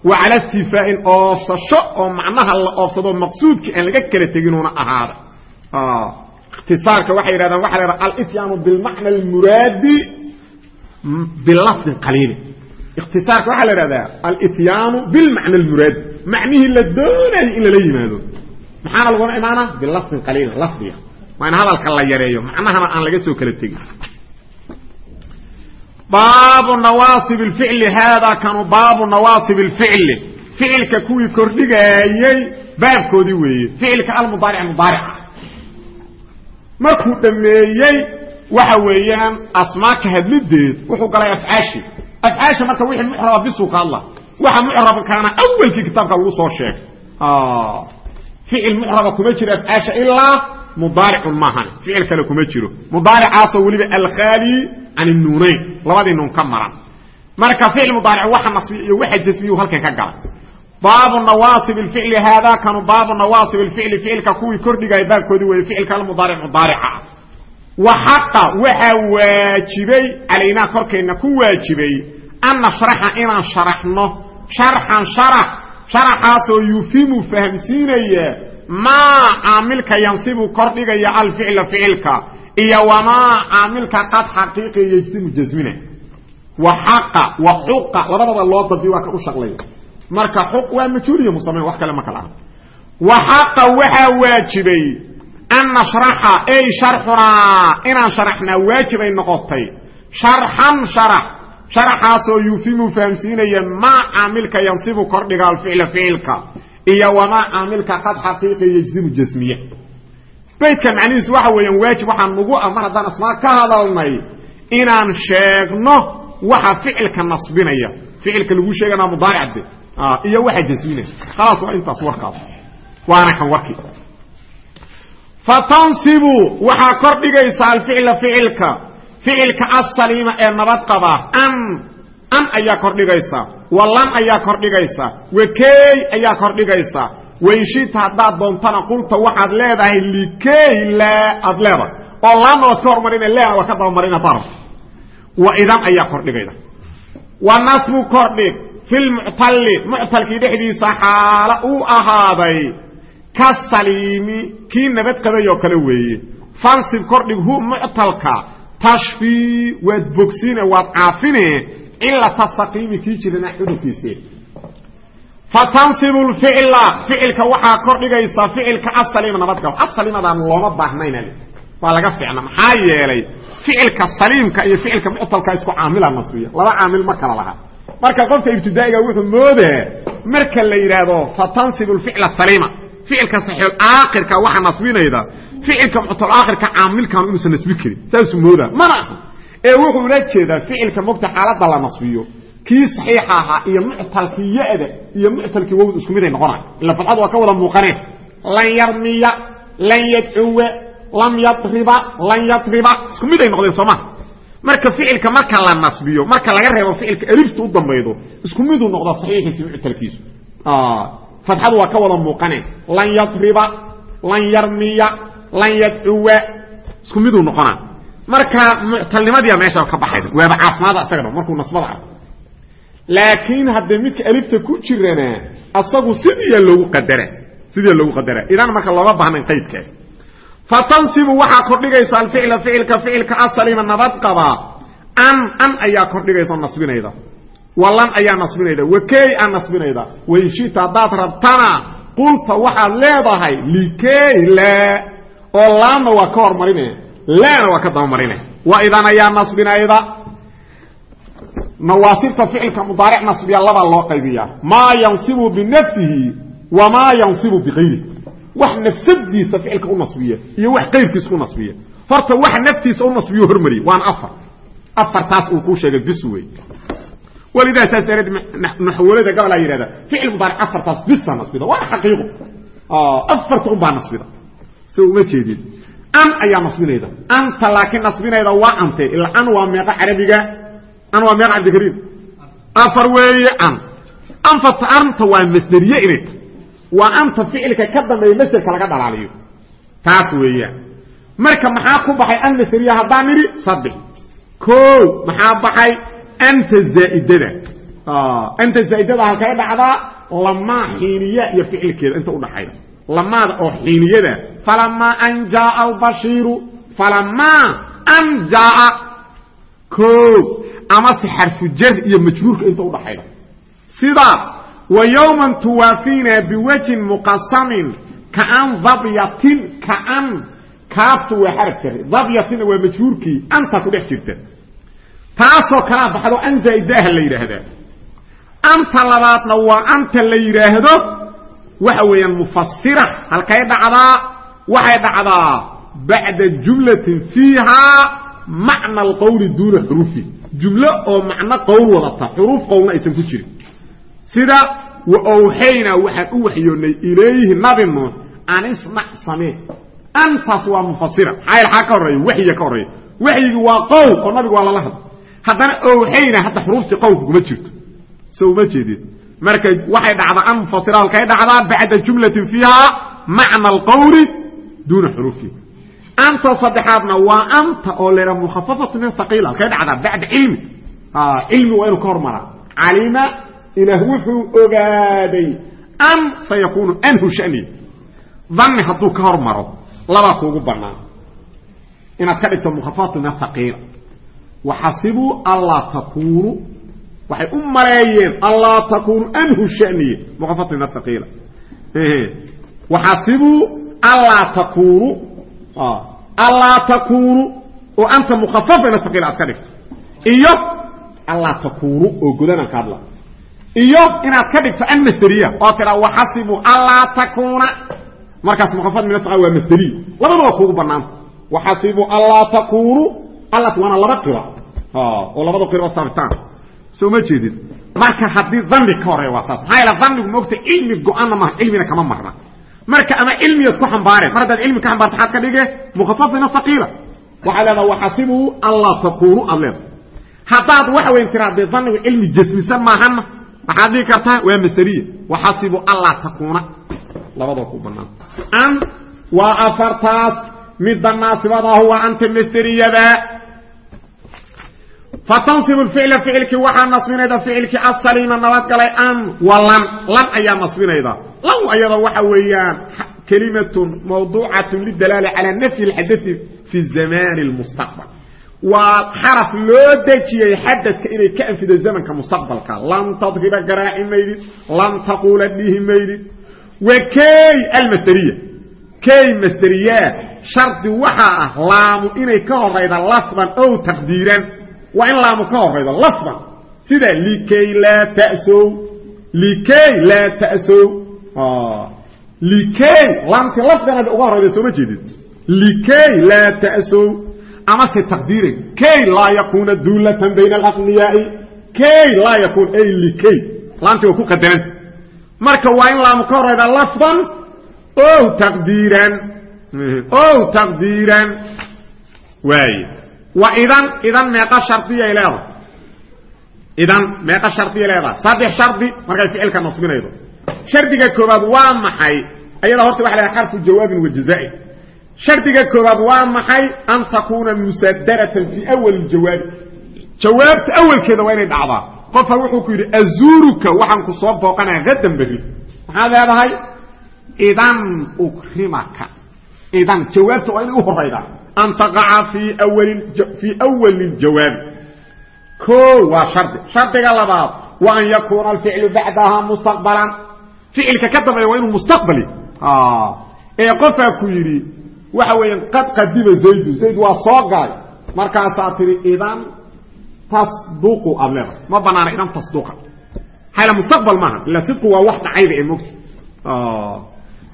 wa cala istifaain oofsasho oo macnaha la oofsado maqsuudkii aan laga kala teginuuna ahaaday ikhtisaarka waxay yidhahdaan waxa la yhaha alityaanu bilmacna almuraadi bilafdin qaliili. Ikhtisaarka waxaa la ihahdaa alityaanu bilmacna almuraadi. Macnihii la doonayay in lala yimaado. Maxaana laguna imaana bilafdin qaliilin lafdiga. Waa in hadalka la yareeyo macnahana aan laga soo kala tegin baabu nawaasib اficli haadaa kanu baabu nawaasib اlficli ficilka kuwii kordhigaayey baabkoodii weeye. Ficilka almudaaric mudaarica markuu dhameeyey waxa weeyaan asmaa ka hadlideed wuxuu galay afcaashi. Afcaasha marka wixii mucraba bisuu ka hadla waxa mucrabkaana awalkii kitaabka lagu soo sheegay. Ficil mucraba kuma jiro afcaasha ilaa mudaaricun maahan. Ficil kale kuma jiro. Mudaaricaasoo weliba alkhaali can nuunayn labadii nuun ka maran. Marka ficil mudaaric waxa nasbiya iyo waxa jasmiyu halkan ka galay baabu nawaasib اficli haadaa kanu baabu nawaasib اficli ficilka kuwii kordhigaya baabkoodii weeye ficilka almudaaric mudaarica wa xaqa waxaa waajibay calaynaa korkeenna ku waajibay an nashraxa inaan sharaxno. Sharxan sharax sharaxaasoo yufimu fahamsiinaya maa caamilka yansibu iyo wamaa caamilka qad xaqiiqi yejsimu jasmina wa xaqa wa xuqa labadaba loo dabdi waa kan u shaqlaya marka xuq waa majhuuliya musamayn wax kale ma kala aha wa xaqa waxaa waajibay an nashraxa ey sharxunaa inaan sharaxnaa waajibay noqotay. Sharxan sharax sharaxaasoo yufimu fahamsiinaya maa caamilka yansibu kordhiga ficilka iyo wamaa caamilka qad xaqiiqi yejsimu jasmiya baydka macnihiisu waxa weeyaan waajib waxaa nagu ah mar haddaan asmaa ka hadalnay inaan sheegno waxa ficilka nasbinaya. Ficilka lagu sheegana mudaaricde iyo waxa jasminaya. Khalaas waa intaas warkaas. Waana kan warkii fatansibu waxaa kor dhigaysa alficla ficilka. Ficilka asaliima ee nabad qaba an an ayaa kordhigaysaa walan ayaa kordhigaysaa wakey ayaa kordhigaysaa wainshita haddaad doontana qulta waxaad leedahay likey laa aad leedahay. Oo laanna waad ka hormarina leana waa ka dabamarina darab wa idan ayaa kordhigayda. Wa nasbu kordhig. Fi lmuctali muctalkii dhexdiisa xaala uu ahaaday ka saliimi kii nabadqaday oo kale weeye. Fansib kordhig hu muctalka. Tashfii waad bogsiine waad caafine cilata fatansibu lficla ficilka waxaa kordhigaysaa ficilka asalima nabadgalo asalimadaan looma baahnayn waa laga ficna maxaa yeelay ficilka saliimka iyo ficilka muctalka isku caamila nasbiya. Laba caamil ma kala laha. Marka qofka ibtidaa'iga wuxuu moodaa marka la yidhaahdo fatansibu lficla saliima ficilka saxiix aakhirka waxa nasbinayda ficilka muctal aakhirka caamilkan inuusan nasbi karin. Saasuu moodaa. Mana aha. Ee wuxuu ula jeedaa ficilka mogta xaaladda la nasbiyo kii saxiixa ahaa iyo muctalkii ya-da iyo muctalkii wowd isku miday noqonay ila fadxadu waa ka wada muuqaneen. Lan yarmiya lan yadcuwa lam yadriba lan yadriba. Isku miday noqdeen soo maha marka ficilka marka la nasbiyo marka laga reebo ficilka alifta u dambaydo isku miduu noqda saxiixiisi muctalkiisu. Fadxadu waa ka wada muuqaneen. Lan yadriba lan yarmiya lan yadcuwa isku miduu noqonaa marka muctalnimadiia meesha ka baxaysa waaba caafimaada isaga dhan markuu nasbada arko laakiin haddee midka alifta ku jirana asagu sidiiya loogu qadara sidiiya loogu qadara idan marka looga baahnayn qaydkaas fatansibu waxaa kordhigaysa alficla ficilka ficilka asalima nabad qaba. An an ayaa kordhigaysa nasbinayda. Walan ayaa nasbinayda. Wakey aa nasbinayda? Wainshita haddaad rabtana qulta waxaad leedahay likey laa oo laanna waa ka hormarine laana waa ka dabamarine wa idan ayaa nasbinayda nawaasibta ficilka mudaaric nasbiya labaa loo qaybiyaa. maa yansibu binafsihi wamaa yansibu biqayrihi. wax nafsadiisa ficilka u nasbiya iyo wax qayrkiisa u nasbiya horta wax naftiisa u nasbiyo hormariye. waana afar. afartaas uu kuu sheegay bis wey walidaa saas dareed naxwalada gabalaa yihahda ficil mudaaric afartaas bisa nasbida. waana xaqiiqo. Afarta un baa nasbida. Si uma jeedid an ayaa nasbinayda. Anta laakiin nasbinayda waa ante. Ila an waa meeqa carabiga an waa meeqa cabdikariim afar weeye an. Anfata anta waa masderiye inay tahay waa anta ficilka ka dambeeya masderka laga dhalaaliyo. Taas weeyaan marka maxaa ku baxay an masderiya haddaan nidhi? Saddex. O maxaa baxay? Anta zaaidada. Anta zaaidada halkay dhacdaa lamaa xiiniya iyo ficilkeeda inta udhaxayda lamaada oo xiiniyada. Falamaa an jaaa albashiiru. Falamaa an jaaa. O amase xarfu jar iyo majruurka inta udhaxayda sida wa yowman tuwaafina biwajhin muqasamin kaan dabyatin kaan kaaftu waa xaraf jare dabyatinna waa majruurkii anta ku dhex jirta. Taasoo kalaa baxdo an zaaidaha la yidhaahdaa. Anta labaadna waa anta la yidhaahdo waxa weeyaan mufasira halkay dhacdaa waxay dhacdaa bacda jumlatin fiihaa macna alqowli duuna xuruufi jumlo oo macno qowl wadata xuruuf qowlna aysan ku jirin. Sida wa owxaynaa waxaan u waxyoonnay ilayhi nabi nuux an ismac samee. Antaas waa mufasira maxaa ka horreeya waxyiga ka horreeya. Waxyigi waa qowl oo nabigu waa lala hadla haddana owxayna hadda xuruuftii qowlka kuma jirto. So uma jeedid marka waxay dhacdaa an halkay dhacdaa bacda jumlatin fiiha macna alqowli duuna xuruufi anta saddexaadna waa anta oo leha mukhafafatu min haqiila halkay dhacdaa bacda cilmi cilmi waa inuu ka hormaraa calima ilaah wuxuu ogaaday an sayakuunu anhu shani dhanni hadduu ka hormaro labaa kuugu bannaan inaad ka dhigto mukhafafatu min haqiila waxasibuu anlaa takuunu waxay u maleeyeen anlaa takuunu anhu shaniye mukhafafatu min haqiila waxasibuu anlaa takuunu anlaa takuunu oo anta mukhafafa min haqiila aad ka dhigto. Iyo anlaa takuunu oo godanaan ka hadla. Iyo inaad ka dhigto an masderiya oo tira waxasibuu anlaa takuuna. Markaas mukhafafat min haqiila waa masderiya labada waa kuugu banaanta waxasibuu anlaa takuunu. Allat waana laba qiro. Oo labada qiro saartaan soo ma jeedid marka haddii dhanni ka horreeya waa saas maxaa yaele dhannigu moogta cilmi go-anna maaha cilmina kama marna marka ama cilmiyaad ku xambaareen mar haddaad cilmi ka xambaarta xaad ka dhige mukhafaf min haqiila waxaa leedaha waxasibuu anlaa takuunu aad leedahay haddaad waxa weyn tiraa dee danigu cilmi jasmisan maahana waxaad dhihi kartaa waa masderiya waxasibu allaa takuuna labadoo ku banaan an waa afartaas midda naasibadahu waa anta masderiyada fatansibu ficla ficilkii waxaa nasbinayda ficilkii asaliima nabadgalay an wa lan lan ayaa nasbinayda. Lan ayada waxa weeyaan kelimatun mawduucatun lidalaala calaa nafyi lxadai fi zamani lmustaqbal waa xaraf loo dejiyey xadadka inay ka anfido zamanka mustaqbalka. Lan tadriba garaaci maydid lan taquula dhihi maydid wa key almasderiya key masderiyaa shardi waxaa ah laamu inay ka horayda lafdan ow taqdiiran waa in laamu ka horaydo lafdan sida likay laa tasow likay laa tasow. Likay laamti lafdanada uga horayda sooma jeedid. Likay laa tasow amase taqdiiran kay laa yakuuna duulatan bayna alaqniyaai kay laa yakuun ay likay laamti ku qadaranta marka waa in laamu ka horayda lafdan o taqdiiran o taqdiiran waaye wa idan idan meeqa shardiyay leedahay. Idan meeqa shardiyay leedahay. Saddex shardi markay ficilka nasbinaydo. Shardiga koobaad waa maxay? Ayada horta waxa la xarfu jawaabin wa jazaa'i. Shardiga koobaad waa maxay? An takuuna musadaratan fi awal jawaabi. Jawaabta awalkeeda waa inay dhacdaa. Qofka wuxuu ku yidhi azuuruka waxaan ku soo booqanaya hadan berri maxaad leedahay? Idan ukrimaka. Idan jawaabta waa inay u horaydaa an taqaca fii awali ljawaabi ko waa shardi shardiga labaad wa an yakuuna alficlu bacdaha mustaqbalan ficilka ka dambeeya waa inuu mustaqbali ee qofaa ku yidhi waxa weeyaan qad qadima zaydu zayd waa soo galay markaasaa tihi idan tasduqu aad leedahay ma banaana idan tasduqa hayla mustaqbal maaha ila sidku waa wax dhacayda ee mogta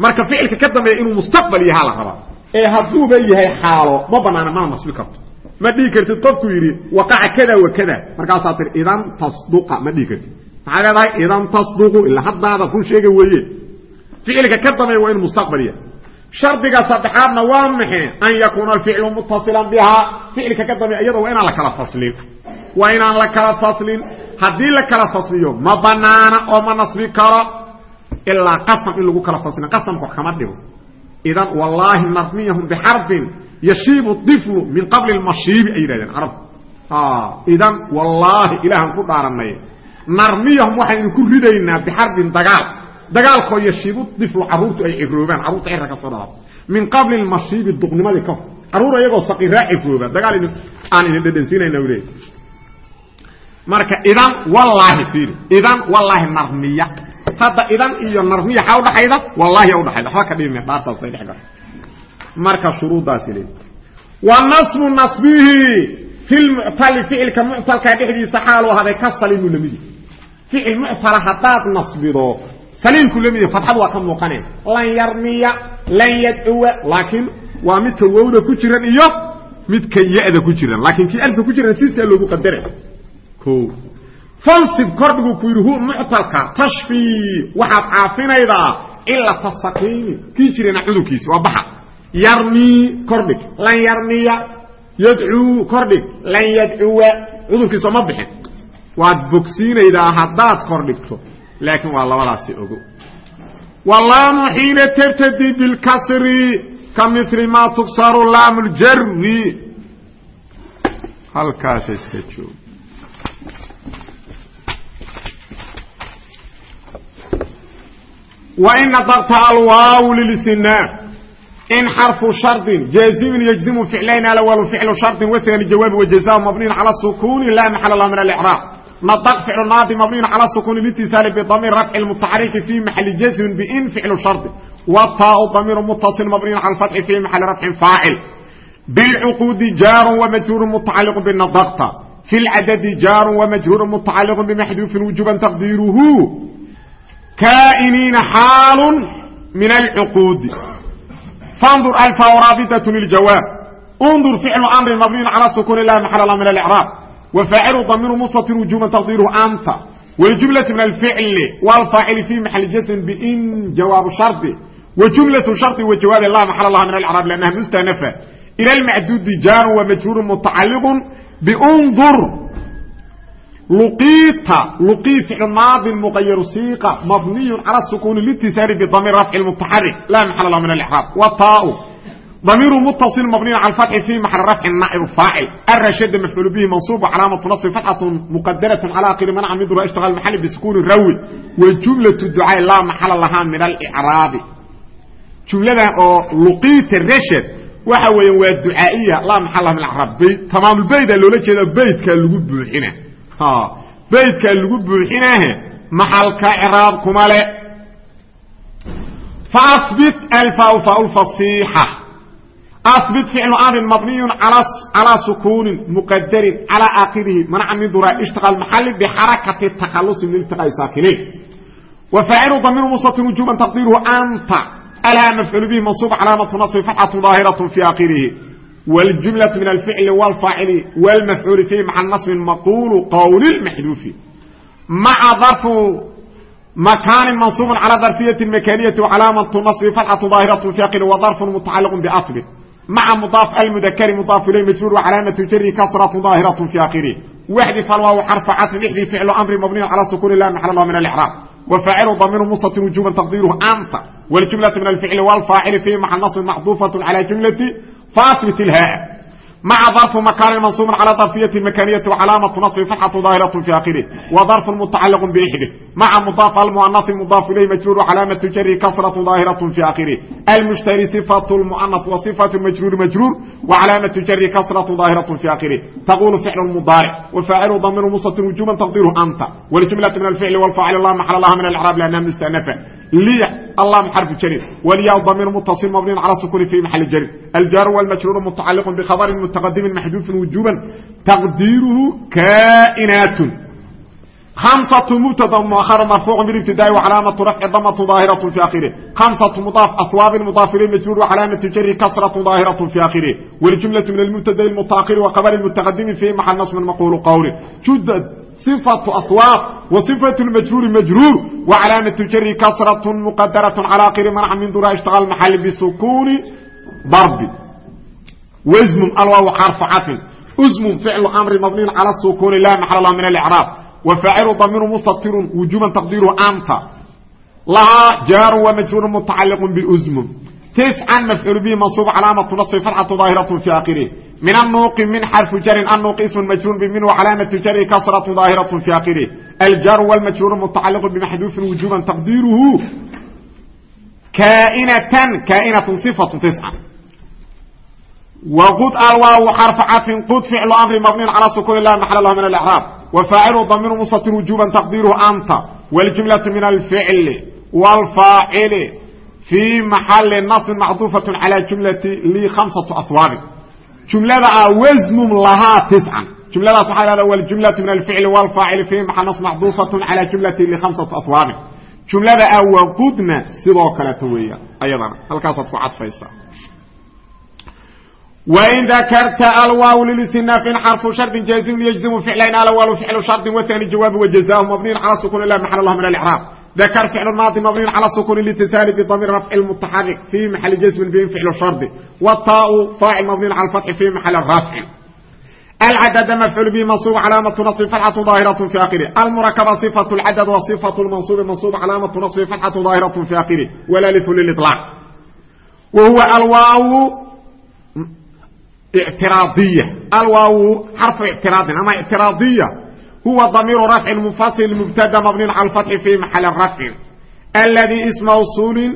marka ficilka ka dambeeya inuu mustaqbal yahaa la rabaa ee hadduuba yahay xaalo ma banaana mana nasbi karto. Ma dhihi kartid qofku yidhi waqaca kada wa kada. Markaasaa tii idan tasduqa ma dhihi kartid. Maxaa leedahay idan tasduqu ilaa haddaada ku sheega weeye. Ficilka ka dambeeya waa inuu mustaqbal yahay. Shardiga saddexaadna waa maxe an yakuuna alficlu muttasilan bihaa ficilka ka dambeeya iyada waa inaan la faslin. Waa inaan la faslin. Haddii la fasliyo ma banaana oo ma nasbi karo ilaa qasam in lagu kala faslin. Qasamka kama dhigo idan wallaahi narmiyahum bixarbin yashiibu iflu min qabli mashiibi ay yidhahdeen carabku idan wallaahi ilaahan ku dhaaranay narmiyahum waxaan idinku ridaynaa bixarbin dagaal dagaalkoo yashiibu iflu caruurtu ay ciroobaan carruurta cira ka soo dhalato min qabli mashiibi duqnimadii ka hor carruur iyagoo saqiiraa cirooba dagaal aan idin dhedhansiinayna le marka idan wallaahi fiiri idan wallaahi narmiya hadda idan iyo narmiya xaa udhaxayda wallaahi udhaxayda waxba ka dhimi dhaartaasay dhex gasho marka shuruuddaasi le wa nasbu nasbihi fi lmuctali ficilka muctalkaa dhexdiisa xaalu ahaday ka saliimu lamidi ficil muctala haddaad nasbido saliimku lamidi fatxadu waa ka muuqaneen. Lan yarmiya lan yadcuwa laakiin waa midka wowda ku jiran iyo midka ya-da ku jiran. Laakiin kii alfa ku jiran sisaa loogu qadara o fansib kordhiguu ku yidhi hu muctalka tashfii waxaad caafinaydaa cilata sakiimi kii jirana cudurkiisi waa baxa. Yarmii kordhig lan yarmiya yadcuu kordhig lan yadcuwa. Cudurkiisa ma bixin. Waad bogsiinaydaa haddaad kordhigto laakiin waa labadaasi ogo. Walaamu xiina tabtadi bilkasri ka mili maa tugsaru laamu ljari halkaasa iska joog وإن ضبط الواو للاستناف إن حرف شرط جازم يجزم فعلين الأول فعل شرط والثاني جواب وجزاء مبني على السكون لا محل له من الإعراب نطق فعل ناضي مبني على السكون الاتصال بضمير رفع المتحرك في محل جزم بإن فعل شرط والطاء ضمير متصل مبني على الفتح في محل رفع فاعل بالعقود جار ومجهور متعلق بالنضغط في العدد جار ومجهور متعلق بمحذوف وجوبا تقديره كائنين حال من العقود فانظر الفا ورابطة للجواب انظر فعل أمر مبني على السكون لا محل له من الإعراب وفاعل ضمير مستتر وجوبا تقديره أنت والجملة من الفعل والفاعل في محل جسم بإن جواب شرط وجملة شرط وجواب لا محل الله من الإعراب لأنها مستأنفة إلى المعدود جار ومجهور متعلق بانظر luqiita luqii ficl maadin muqayaru siiqa mabniyu cala sukuuni litisaari bidamiir rafci mutaxarik laa maxal lah min alraab wataau damiiru mutaصil mabniyu cala fatxi fi maxal rafci naaib faacil arashada mafcuul bihi mansuub calaamatu nasbi fatxatu muqadarat cala akhiri manca midura ishtiqaal maxali bisukuuni rawi. Wa jumlatu ducaa laa maxala lahaa min alcraabi jumladan oo luqiita rashad waxa weeya waa ducaaiya laa maxal lah min acraab tamaamulbeyda loola jeeda beydkaa lagu buuxina beydkaa lagu buuxinaahe maxalka craab kuma le faabit alfaa faa fasiixa abit ficlu amrin mabniyu calaa sukuunin muqadarin calaa aakhirihi. Manca min duraa ishtiqaal maxali bixarakati takhalusi min iltiqaa'i saakinayn wa faacilu damiru mustatir wujuban taqdiiruhu anta. Alhaa mafcuul bihi mansuub calaamatu nasbi fatxatu daahiratu fi aakhirihi wاljumlaة min alficli wاlfaacili wاlmafcuuli fihi maca nasbi maqulu qowli maxduufi maca darfu makaanin mansuubun calى darfiyati makaniyati wcalaamatu nasbi fatxatu daahiratu fi aakhirihi wa darfu mutacaliq biasli maca mudaaf almudakri mudaaf ilay majruur wcalaamatu jari kasratu daahiratu fi aakhirihi waxdi falwaaw xarfa casri dhexdii ficlu amri mabniyu calى sukuni la maxal lah min alcraab wfaacilu damiru mustatir wujuban taqdiiruhu anta wاljumlaة min alficli wاlfaacili fihi maca nasbi macduufaة abit h maca darfu makaani mansuubin calaa darfiyati makaniyati wacalaamatu nasbi fatxatu daahiratu fi akhirih wa darfun mutacaliqu biixdih maca mudaaf almuanai mudaaf ilayh majruur calaamatu jari kasratu daahiratu fi akhirih almushtari sifatu lmuanas wa sifatu majruuri majruur wa calaamatu jari kasratu daahiratu fi akhirih taqulu ficlu mudaaric wafaacilu damiru mustatir wujuban taqdiruhu anta waljumlatu min alficli walfaacil la maxala laha min alcraab liannaha mustanafa اللام حرف جر والياء ضمير متصل مبني على سكون في محل جر الجار والمجرور متعلق بخبر متقدم محذوف وجوبا تقديره كائنات خمسة مبتدا مؤخر مرفوع بالابتداء وعلامة رفع ضمة ظاهرة في آخره خمسة مضاف أثواب مضاف إليه مجرور وعلامة جر كسرة ظاهرة في آخره والجملة من المبتدا المتأخر وخبر المتقدم في محل نصب مقول قوله جدد صفة أثواب وصفة المجرور مجرور وعلامة جر كسرة مقدرة على آخر منع من دون اشتغال محل بسكون ضرب وزم الواو حرف عطف اسم فعل أمر مبني على السكون لا محل الله من الإعراب وفاعل ضمير مستتر وجوبا تقديره أنت لها جار ومجرور متعلق بأزم تسعا مفعول به منصوب علامة نصب فتحة ظاهرة في آخره من النوق من حرف جر النوق اسم مجرور بمن وعلامة جر كسرة ظاهرة في آخره الجر والمجرور متعلق بمحذوف وجوبا تقديره كائنة كائنة صفة تسعة وقد الواو حرف عطف قد فعل امر مبني على سكون الله محل الله من الاعراب وفاعل ضمير مستتر وجوبا تقديره انت والجمله من الفعل والفاعل في محل نصب معطوفه على جمله لي jumlada ah wasnum lahaa tican jumladaas waxaa lahada waljumlatu min alficli walfaacili fiihi maxanas maxduufatun calaa jumlati lihamsati aswaabic jumlada ah waa qudna sidoo kaleeto weeyaan ayadana. Halkaasaad ku cadfaysaa. Wain dakarta alwaaw lilisinaafin xarfu shardin jaazim yajzimu ficlayn alwaalu ficlu shardin watani jawaabi wajazahu mabniyan cala sukun lah maxal lah min alcraab لا محل الله من الإعراب ذكر فعل الماضي مبني على السكون الاتصال بضمير رفع المتحرك في محل جزم به فعل شرط والطاء فاعل مبني على الفتح في محل الرفع العدد مفعول به منصوب علامة نصب فتحة ظاهرة في آخره المركبة صفة العدد وصفة المنصوب منصوب علامة نصب فتحة ظاهرة في آخره ولا لف للإطلاق وهو الواو اعتراضية الواو huwa damiiru rafci munfasil mubtada mabnin cala lfatxi fii maxali rafcin aladii is mawsuulin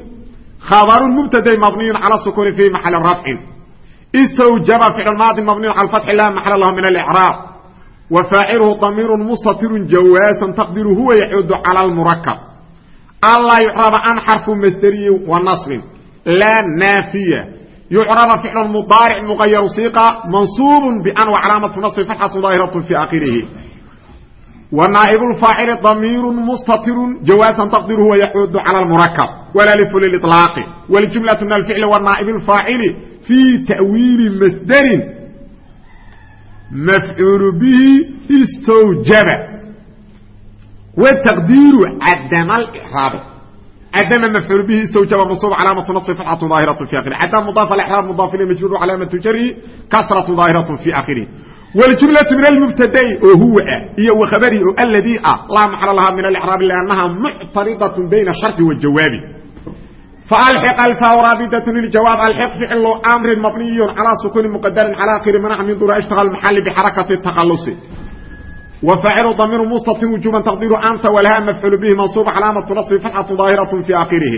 khabarun mubtaday mabniyun cala sukuuni fii maxali rafcin istawjaba ficl maadin mabniyun cala fatxi laa maxala lahu min alicraab wa faaciluhu damiirun mustatirun jawaasan taqdiru huwa yacuudu cala almurakab allaa yucraba an xarfu masderiyi wa nasbin laa naafiya yucraba ficlu mudaaric muqayaru siiqa mansuubu ban wa calaamatu nasbi fatxatu daahiratu fii akhirihi اخره ونائب الفاعل ضمير مستتر جوازا تقديره ويعود على المركب ولا لف للاطلاق والجمله من الفعل والنائب الفاعل في تاويل مصدر مفعول به استوجب والتقدير عدم الاعراب عدم مفعول به استوجب منصوب علامة نصب فتحة ظاهرة في آخره عدم مضاف الإحراب مضاف إليه مجرور علامة جره كسرة ظاهرة في آخره wاljumlaةu min almubtada'i oo huwa ah iyo wakhabari oo aladii ah laa maxala lahaa min alcraabi lannaha muctaridaة bayna shardi wa jawaabi فألحق الفاء رابطة للجواب الحق فعل أمر مبني على سكون مقدر على آخر منع من دون اشتغل المحل بحركة التخلص وفاعل ضمير مستتر وجوبا تقدير أنت ولها مفعول به منصوب علامة نصب فتحة ظاهرة في آخره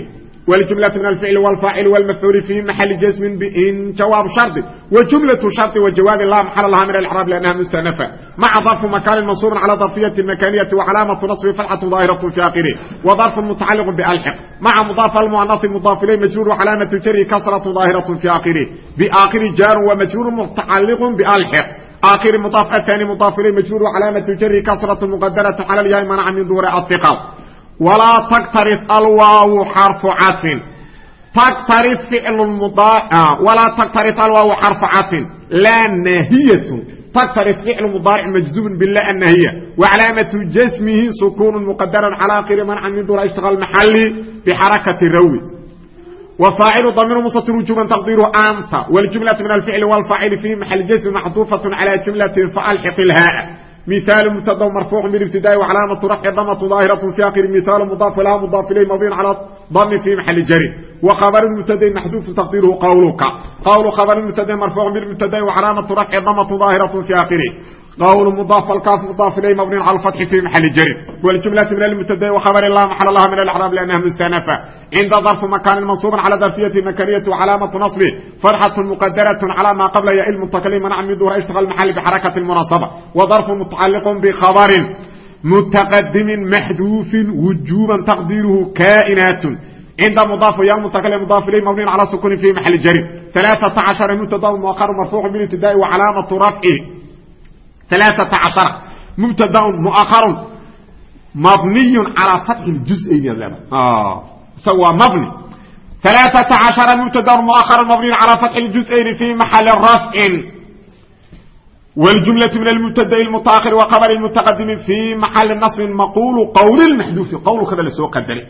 والجملة من الفعل والفاعل والمفعول في محل جسم بإن جواب شرط وجملة شرط وجواب لا محل لها من الإعراب لأنها مستأنفة مع ظرف مكان منصوب على ظرفية المكانية وعلامة نصب فتحة ظاهرة في آخره وظرف متعلق بألحق مع مضاف المؤنث مضاف إليه مجرور وعلامة جره كسرة ظاهرة في آخره بآخر جار ومجرور متعلق بألحق آخر مضاف الثاني مضاف إليه مجرور وعلامة جره كسرة مقدرة على الياء منع من ظهور الثقل ولا تكترث الواو حرف عطف تكترث فعل مضارع ولا تكترث الواو حرف عطف لا ناهية تكترث فعل مضارع مجزوم بالله النهية وعلامة جسمه سكون مقدر على آخر منع من دون اشتغال محلي بحركة الروي وفاعل ضمير مستتر وجوبا تقديره أنت والجملة من الفعل والفاعل في محل جسم محذوفة على جملة فألحق الهاء مثال مبتدا مرفوع بالابتداء وعلامة رفع ضمة ظاهرة في آخر مثال مضاف لها مضاف إليه مبين على ضم في محل جر وخبر المبتدا محذوف تقديره قولك قول خبر المبتدا مرفوع بالابتداء وعلامة رفع ضمة qwl mdaaf alkaas mudaaf ilayh mabniin cala fatxi fi maxali jarin wljumlatu min almubtada wakhabari laa maxala laha min alacraab liannaha mustanafa. Cinda darfi makanin mansuubin cala darfiyati makaniyati wacalaamatu nasbi fatxatu muqadarat cala ma qabla ya ilmutakalim manac min duhra ishtiqal maxali bixarakati lmunaasaba wa darfu mutacaliqun bikhabarin mutaqadimin maxduufin wujuban taqdiiruhu kaa'inaatun. Cinda mudaaf ya mutakalim mudaaf ilayh mabniin cala sukuni fi maxali jarin alaaata cashara mubtada muaqar marfuucu bilibtidaai wa calaamatu rafci ثلاثة عشر مبتدا مؤخر مبني على فتح الجزئين آه سوى مبني ثلاثة عشر مبتدا مؤخر مبني على فتح الجزئين في محل رفع والجملة من المبتدا المتأخر وخبر المتقدم في محل النصب مقول قول المحذوف قول كذا لسوء قدر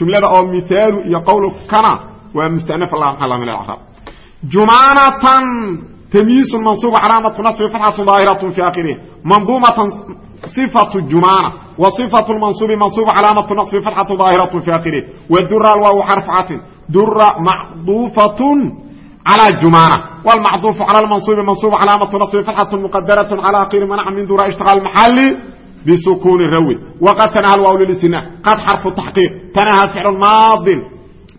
جملة أو مثال يقول كنا ومستأنف الله محل من الأعراب جمانة تمييز منصوب علامة نصب فتحة ظاهرة في آخره منظومة صفة الجمانة وصفة المنصوب منصوب علامة نصب فتحة ظاهرة في آخره والدر الواو حرف عطف در معطوفة على الجمانة والمعطوف على المنصوب منصوب علامة نصب فتحة مقدرة على آخر منع من در اشتغال محلي بسكون الروي وقد تنهى الواو للاستثناء قد حرف التحقيق تنهى فعل ماض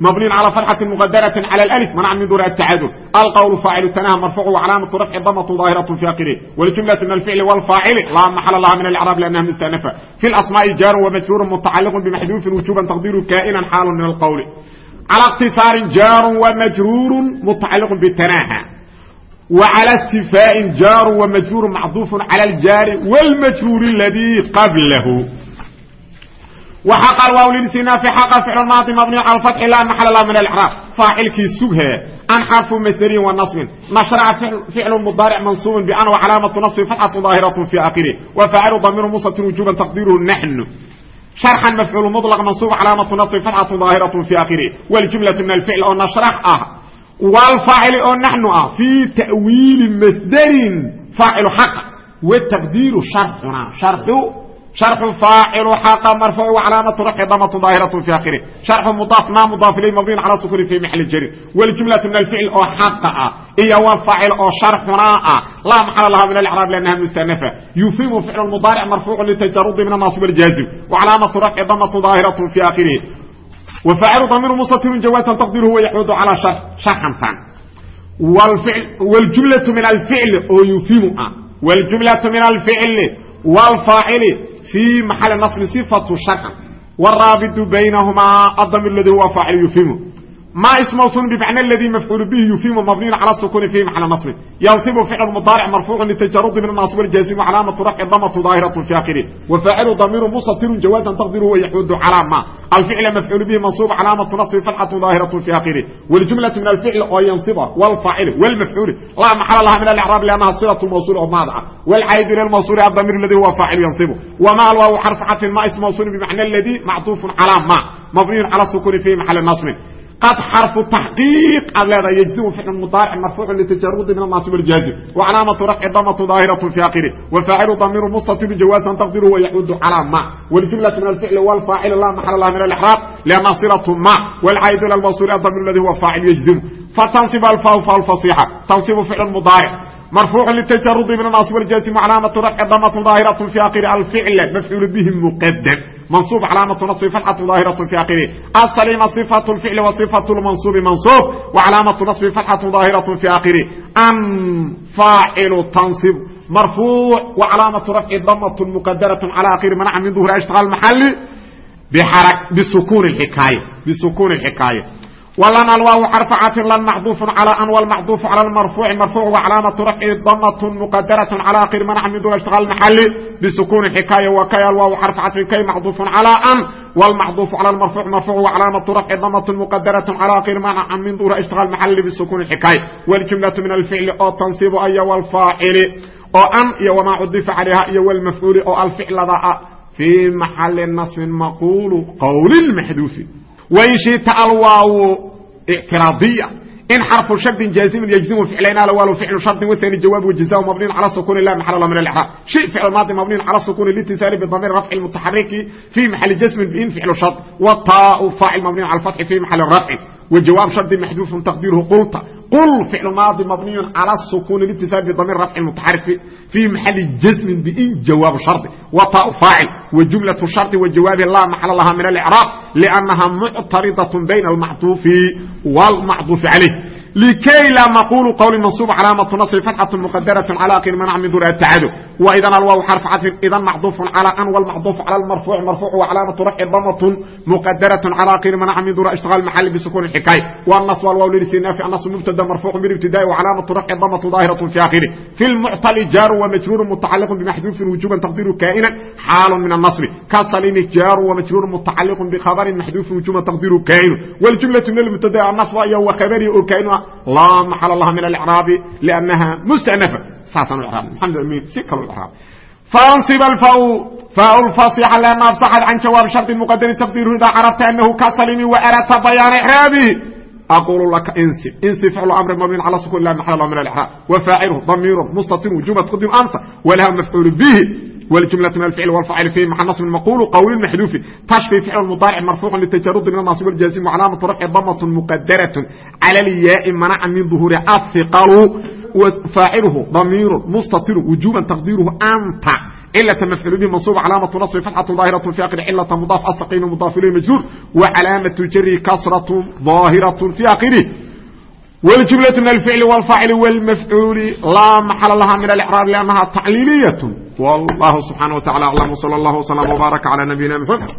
مبني على فتحة مقدرة على الألف منع من دور التعادل القول فاعل التناهى مرفوع وعلامة رفع ضمة ظاهرة في آخره والجملة من الفعل والفاعل لا محل لها من الإعراب لأنها مستأنفة في الأسماء جار ومجرور متعلق بمحذوف وجوبا تقدير كائنا حال من القول على اقتصار جار ومجرور متعلق بالتناهى وعلى استفاء جار ومجرور معطوف على الجار والمجرور الذي قبله وحق الواو للسنا في حق فعل الماضي مبني على الفتح لا محل له من الاعراب فاعل كي سبها ان حرف مصدر ونصب نشرع فعل, فعل مضارع منصوب بان وعلامه نصب فتحه ظاهره في اخره وفاعل ضمير مستتر وجوبا تقديره نحن شرحا مفعول مطلق منصوب علامه نصب فتحه ظاهره في اخره والجمله من الفعل او نشرح اه والفاعل او نحن اه في تاويل مصدر فاعل حق والتقدير شرحنا شرح شرح فاعل حق مرفوع وعلامة رفع ضمة ظاهرة في آخره شرح مضاف ما مضاف إليه مبني على سكون في محل الجر والجملة من الفعل أو حق إيه هو فاعل أو شرحنا لا محل لها من الإعراب لأنها مستأنفة يفهم فعل المضارع مرفوع للتجرد من الناصب الجازم وعلامة رفع ضمة ظاهرة في آخره وفاعل ضمير مستتر جوازا تقديره هو يعود على شرح شرحا ثاني والفعل والجملة من الفعل أو يفهم والجملة من الفعل والفاعل في محل نصب صفة شرعا والرابط بينهما الضمير الذي هو فاعل يفهمه ma ismawtun bimacna aladii mafcuulu bihi yufiimu mabniyun cala sukuuni fihi macna nasri yansibu ficlu mudaaric marfuucun litajarudi min annaasib aljaazim wacalaamatu rafci damatu daahiratu fi akhiri wafaacilu damiiru musatirun jawaadan taqdiru wa yaxudu calaa ma alficla mafcuulu bihi mansuub calaamatu nasri fatxatu daahiratu fi akhiri waljumlatu min alficli oo yansiba walfaacili walmafcuuli laa maxala laha min alacraab liannaha silatu mawsuul oo maadca walcaydu ila lmawsuuli addamiiru aladi huwa faacilu yansibu wama alwaawu xarfu xadfin ma ismawsuulin bimacna aladii mactuufun calaa ma mabniyun cala sukuuni fihi macala nasrin ad xarfu taxqiiq aad leedahay yejzimu ficlu mudaaric marfuucu litajarudi min annaasi waljaazi wa calaamatu rafci damatu daahiratu fi akhiri wafaacilu damiiru mustatiru jawaasan taqdiru wayacuudu calaa ma wاljumlatu min alficli wlfaacili laa maxala laha min alixraab liannaha silatu ma wاlcaydu ila lmawsuuli adamiru ladi huwa faacil yejzimu fatansibu alfau fa lfasixa tansibu ficlu mudaaric مرفوع للتجرد من الناصب والجازم علامة رفع ضمة ظاهرة في آخر الفعل مفعول به مقدم منصوب علامة نصب فتحة ظاهرة في آخره السليم صفة الفعل وصفة المنصوب منصوب وعلامة نصب فتحة ظاهرة في آخره أن فاعل تنصب مرفوع وعلامة رفع ضمة مقدرة على آخر منع من ظهر اشتغال محلي بحرك بسكون الحكاية بسكون الحكاية ولن الواو حرف عطف لن معطوف على أن والمعطوف على المرفوع مرفوع وعلامة رفعه ضمة مقدرة على آخر منع من دون اشتغال المحلي بسكون حكاية وكي الواو حرف عطف كي معطوف على أن والمعطوف على المرفوع مرفوع وعلامة رفع ضمة مقدرة على آخر منع من دون اشتغال المحلي بسكون الحكاية والجملة من الفعل أو تنصيب أي والفاعل أو أن وما عطف عليها أي والمفعول أو الفعل ذا في محل نصب مقول قول المحذوف wain shita alwaawu ictiraadiya in xarfu shardin jaazimin yejzimu ficlayn alawaalu ficlu shardin waani jawaabu jazaa mabniin cala sukuni la maxal min اlcraab shay ficl maadi mabniin cala sukuni litisaali bidamir rafci mutaxariki fi maxali jasmin in ficlu shard wataau faacil mabniin cala fatxi fi maxali rafci الرفع والجواب شرط محذوف تقديره قلت قل فعل ماضي مبني على السكون الاتصال بضمير رفع المتحرك في محل جزم بإن جواب شرط وطاء فاعل وجملة الشرط والجواب لا محل لها من الإعراب لأنها معترضة بين المعطوف والمعطوف عليه لكي لا مقول قول منصوب علامة نصر فتحة مقدرة على آخر منع من دون التعادل وإذا الواو حرف عطف إذا معطوف على أن والمعطوف على المرفوع مرفوع وعلامة رفع ضمة مقدرة على آخر منع من دون اشتغال محل بسكون الحكاية والنص والواو للاستئناف النص مبتدا مرفوع بالابتداء وعلامة رفع ضمة ظاهرة في آخره في المعطل جار ومجرور متعلق بمحذوف وجوبا تقديره كائنا حال من النصب كالسليم جار ومجرور متعلق بخبر محذوف وجوبا تقديره كائن والجملة من المبتدا النصب وخبره وكائن laa maxal laha min acraabi lnaha mustanafa saasaan raabay maxamed amiin si kalo raabay faanib afaasixa lana afsaxad can jawaab shardi muqadari taqdiiru idaa carabta anahu ka salimi waarata bayaan icraabihi aqul laka insi insi ficlu amri mabniin cala sukun la maxal lah min acraab wafaacilu damiiru mustatir wujuba tqdim amsa walaha mafcuul bihi والجملة من الفعل والفاعل فيه محل نصب المقول قول المحذوف تشفي فعل المضارع مرفوع للتجرد من الناصب الجازم وعلامة رفع ضمة مقدرة على الياء منع من ظهور الثقل وفاعله ضمير مستتر وجوبا تقديره أنت إلا مفعول به منصوب علامة نصب فتحة ظاهرة في آخر إلا مضاف السقيم مضاف إليه مجرور وعلامة جره كسرة ظاهرة في آخره والجملة من الفعل والفاعل والمفعول لا محل لها من الإعراب لأنها تعليلية والله سبحانه وتعالى أعلم وصلى الله وسلم وبارك على نبينا محمد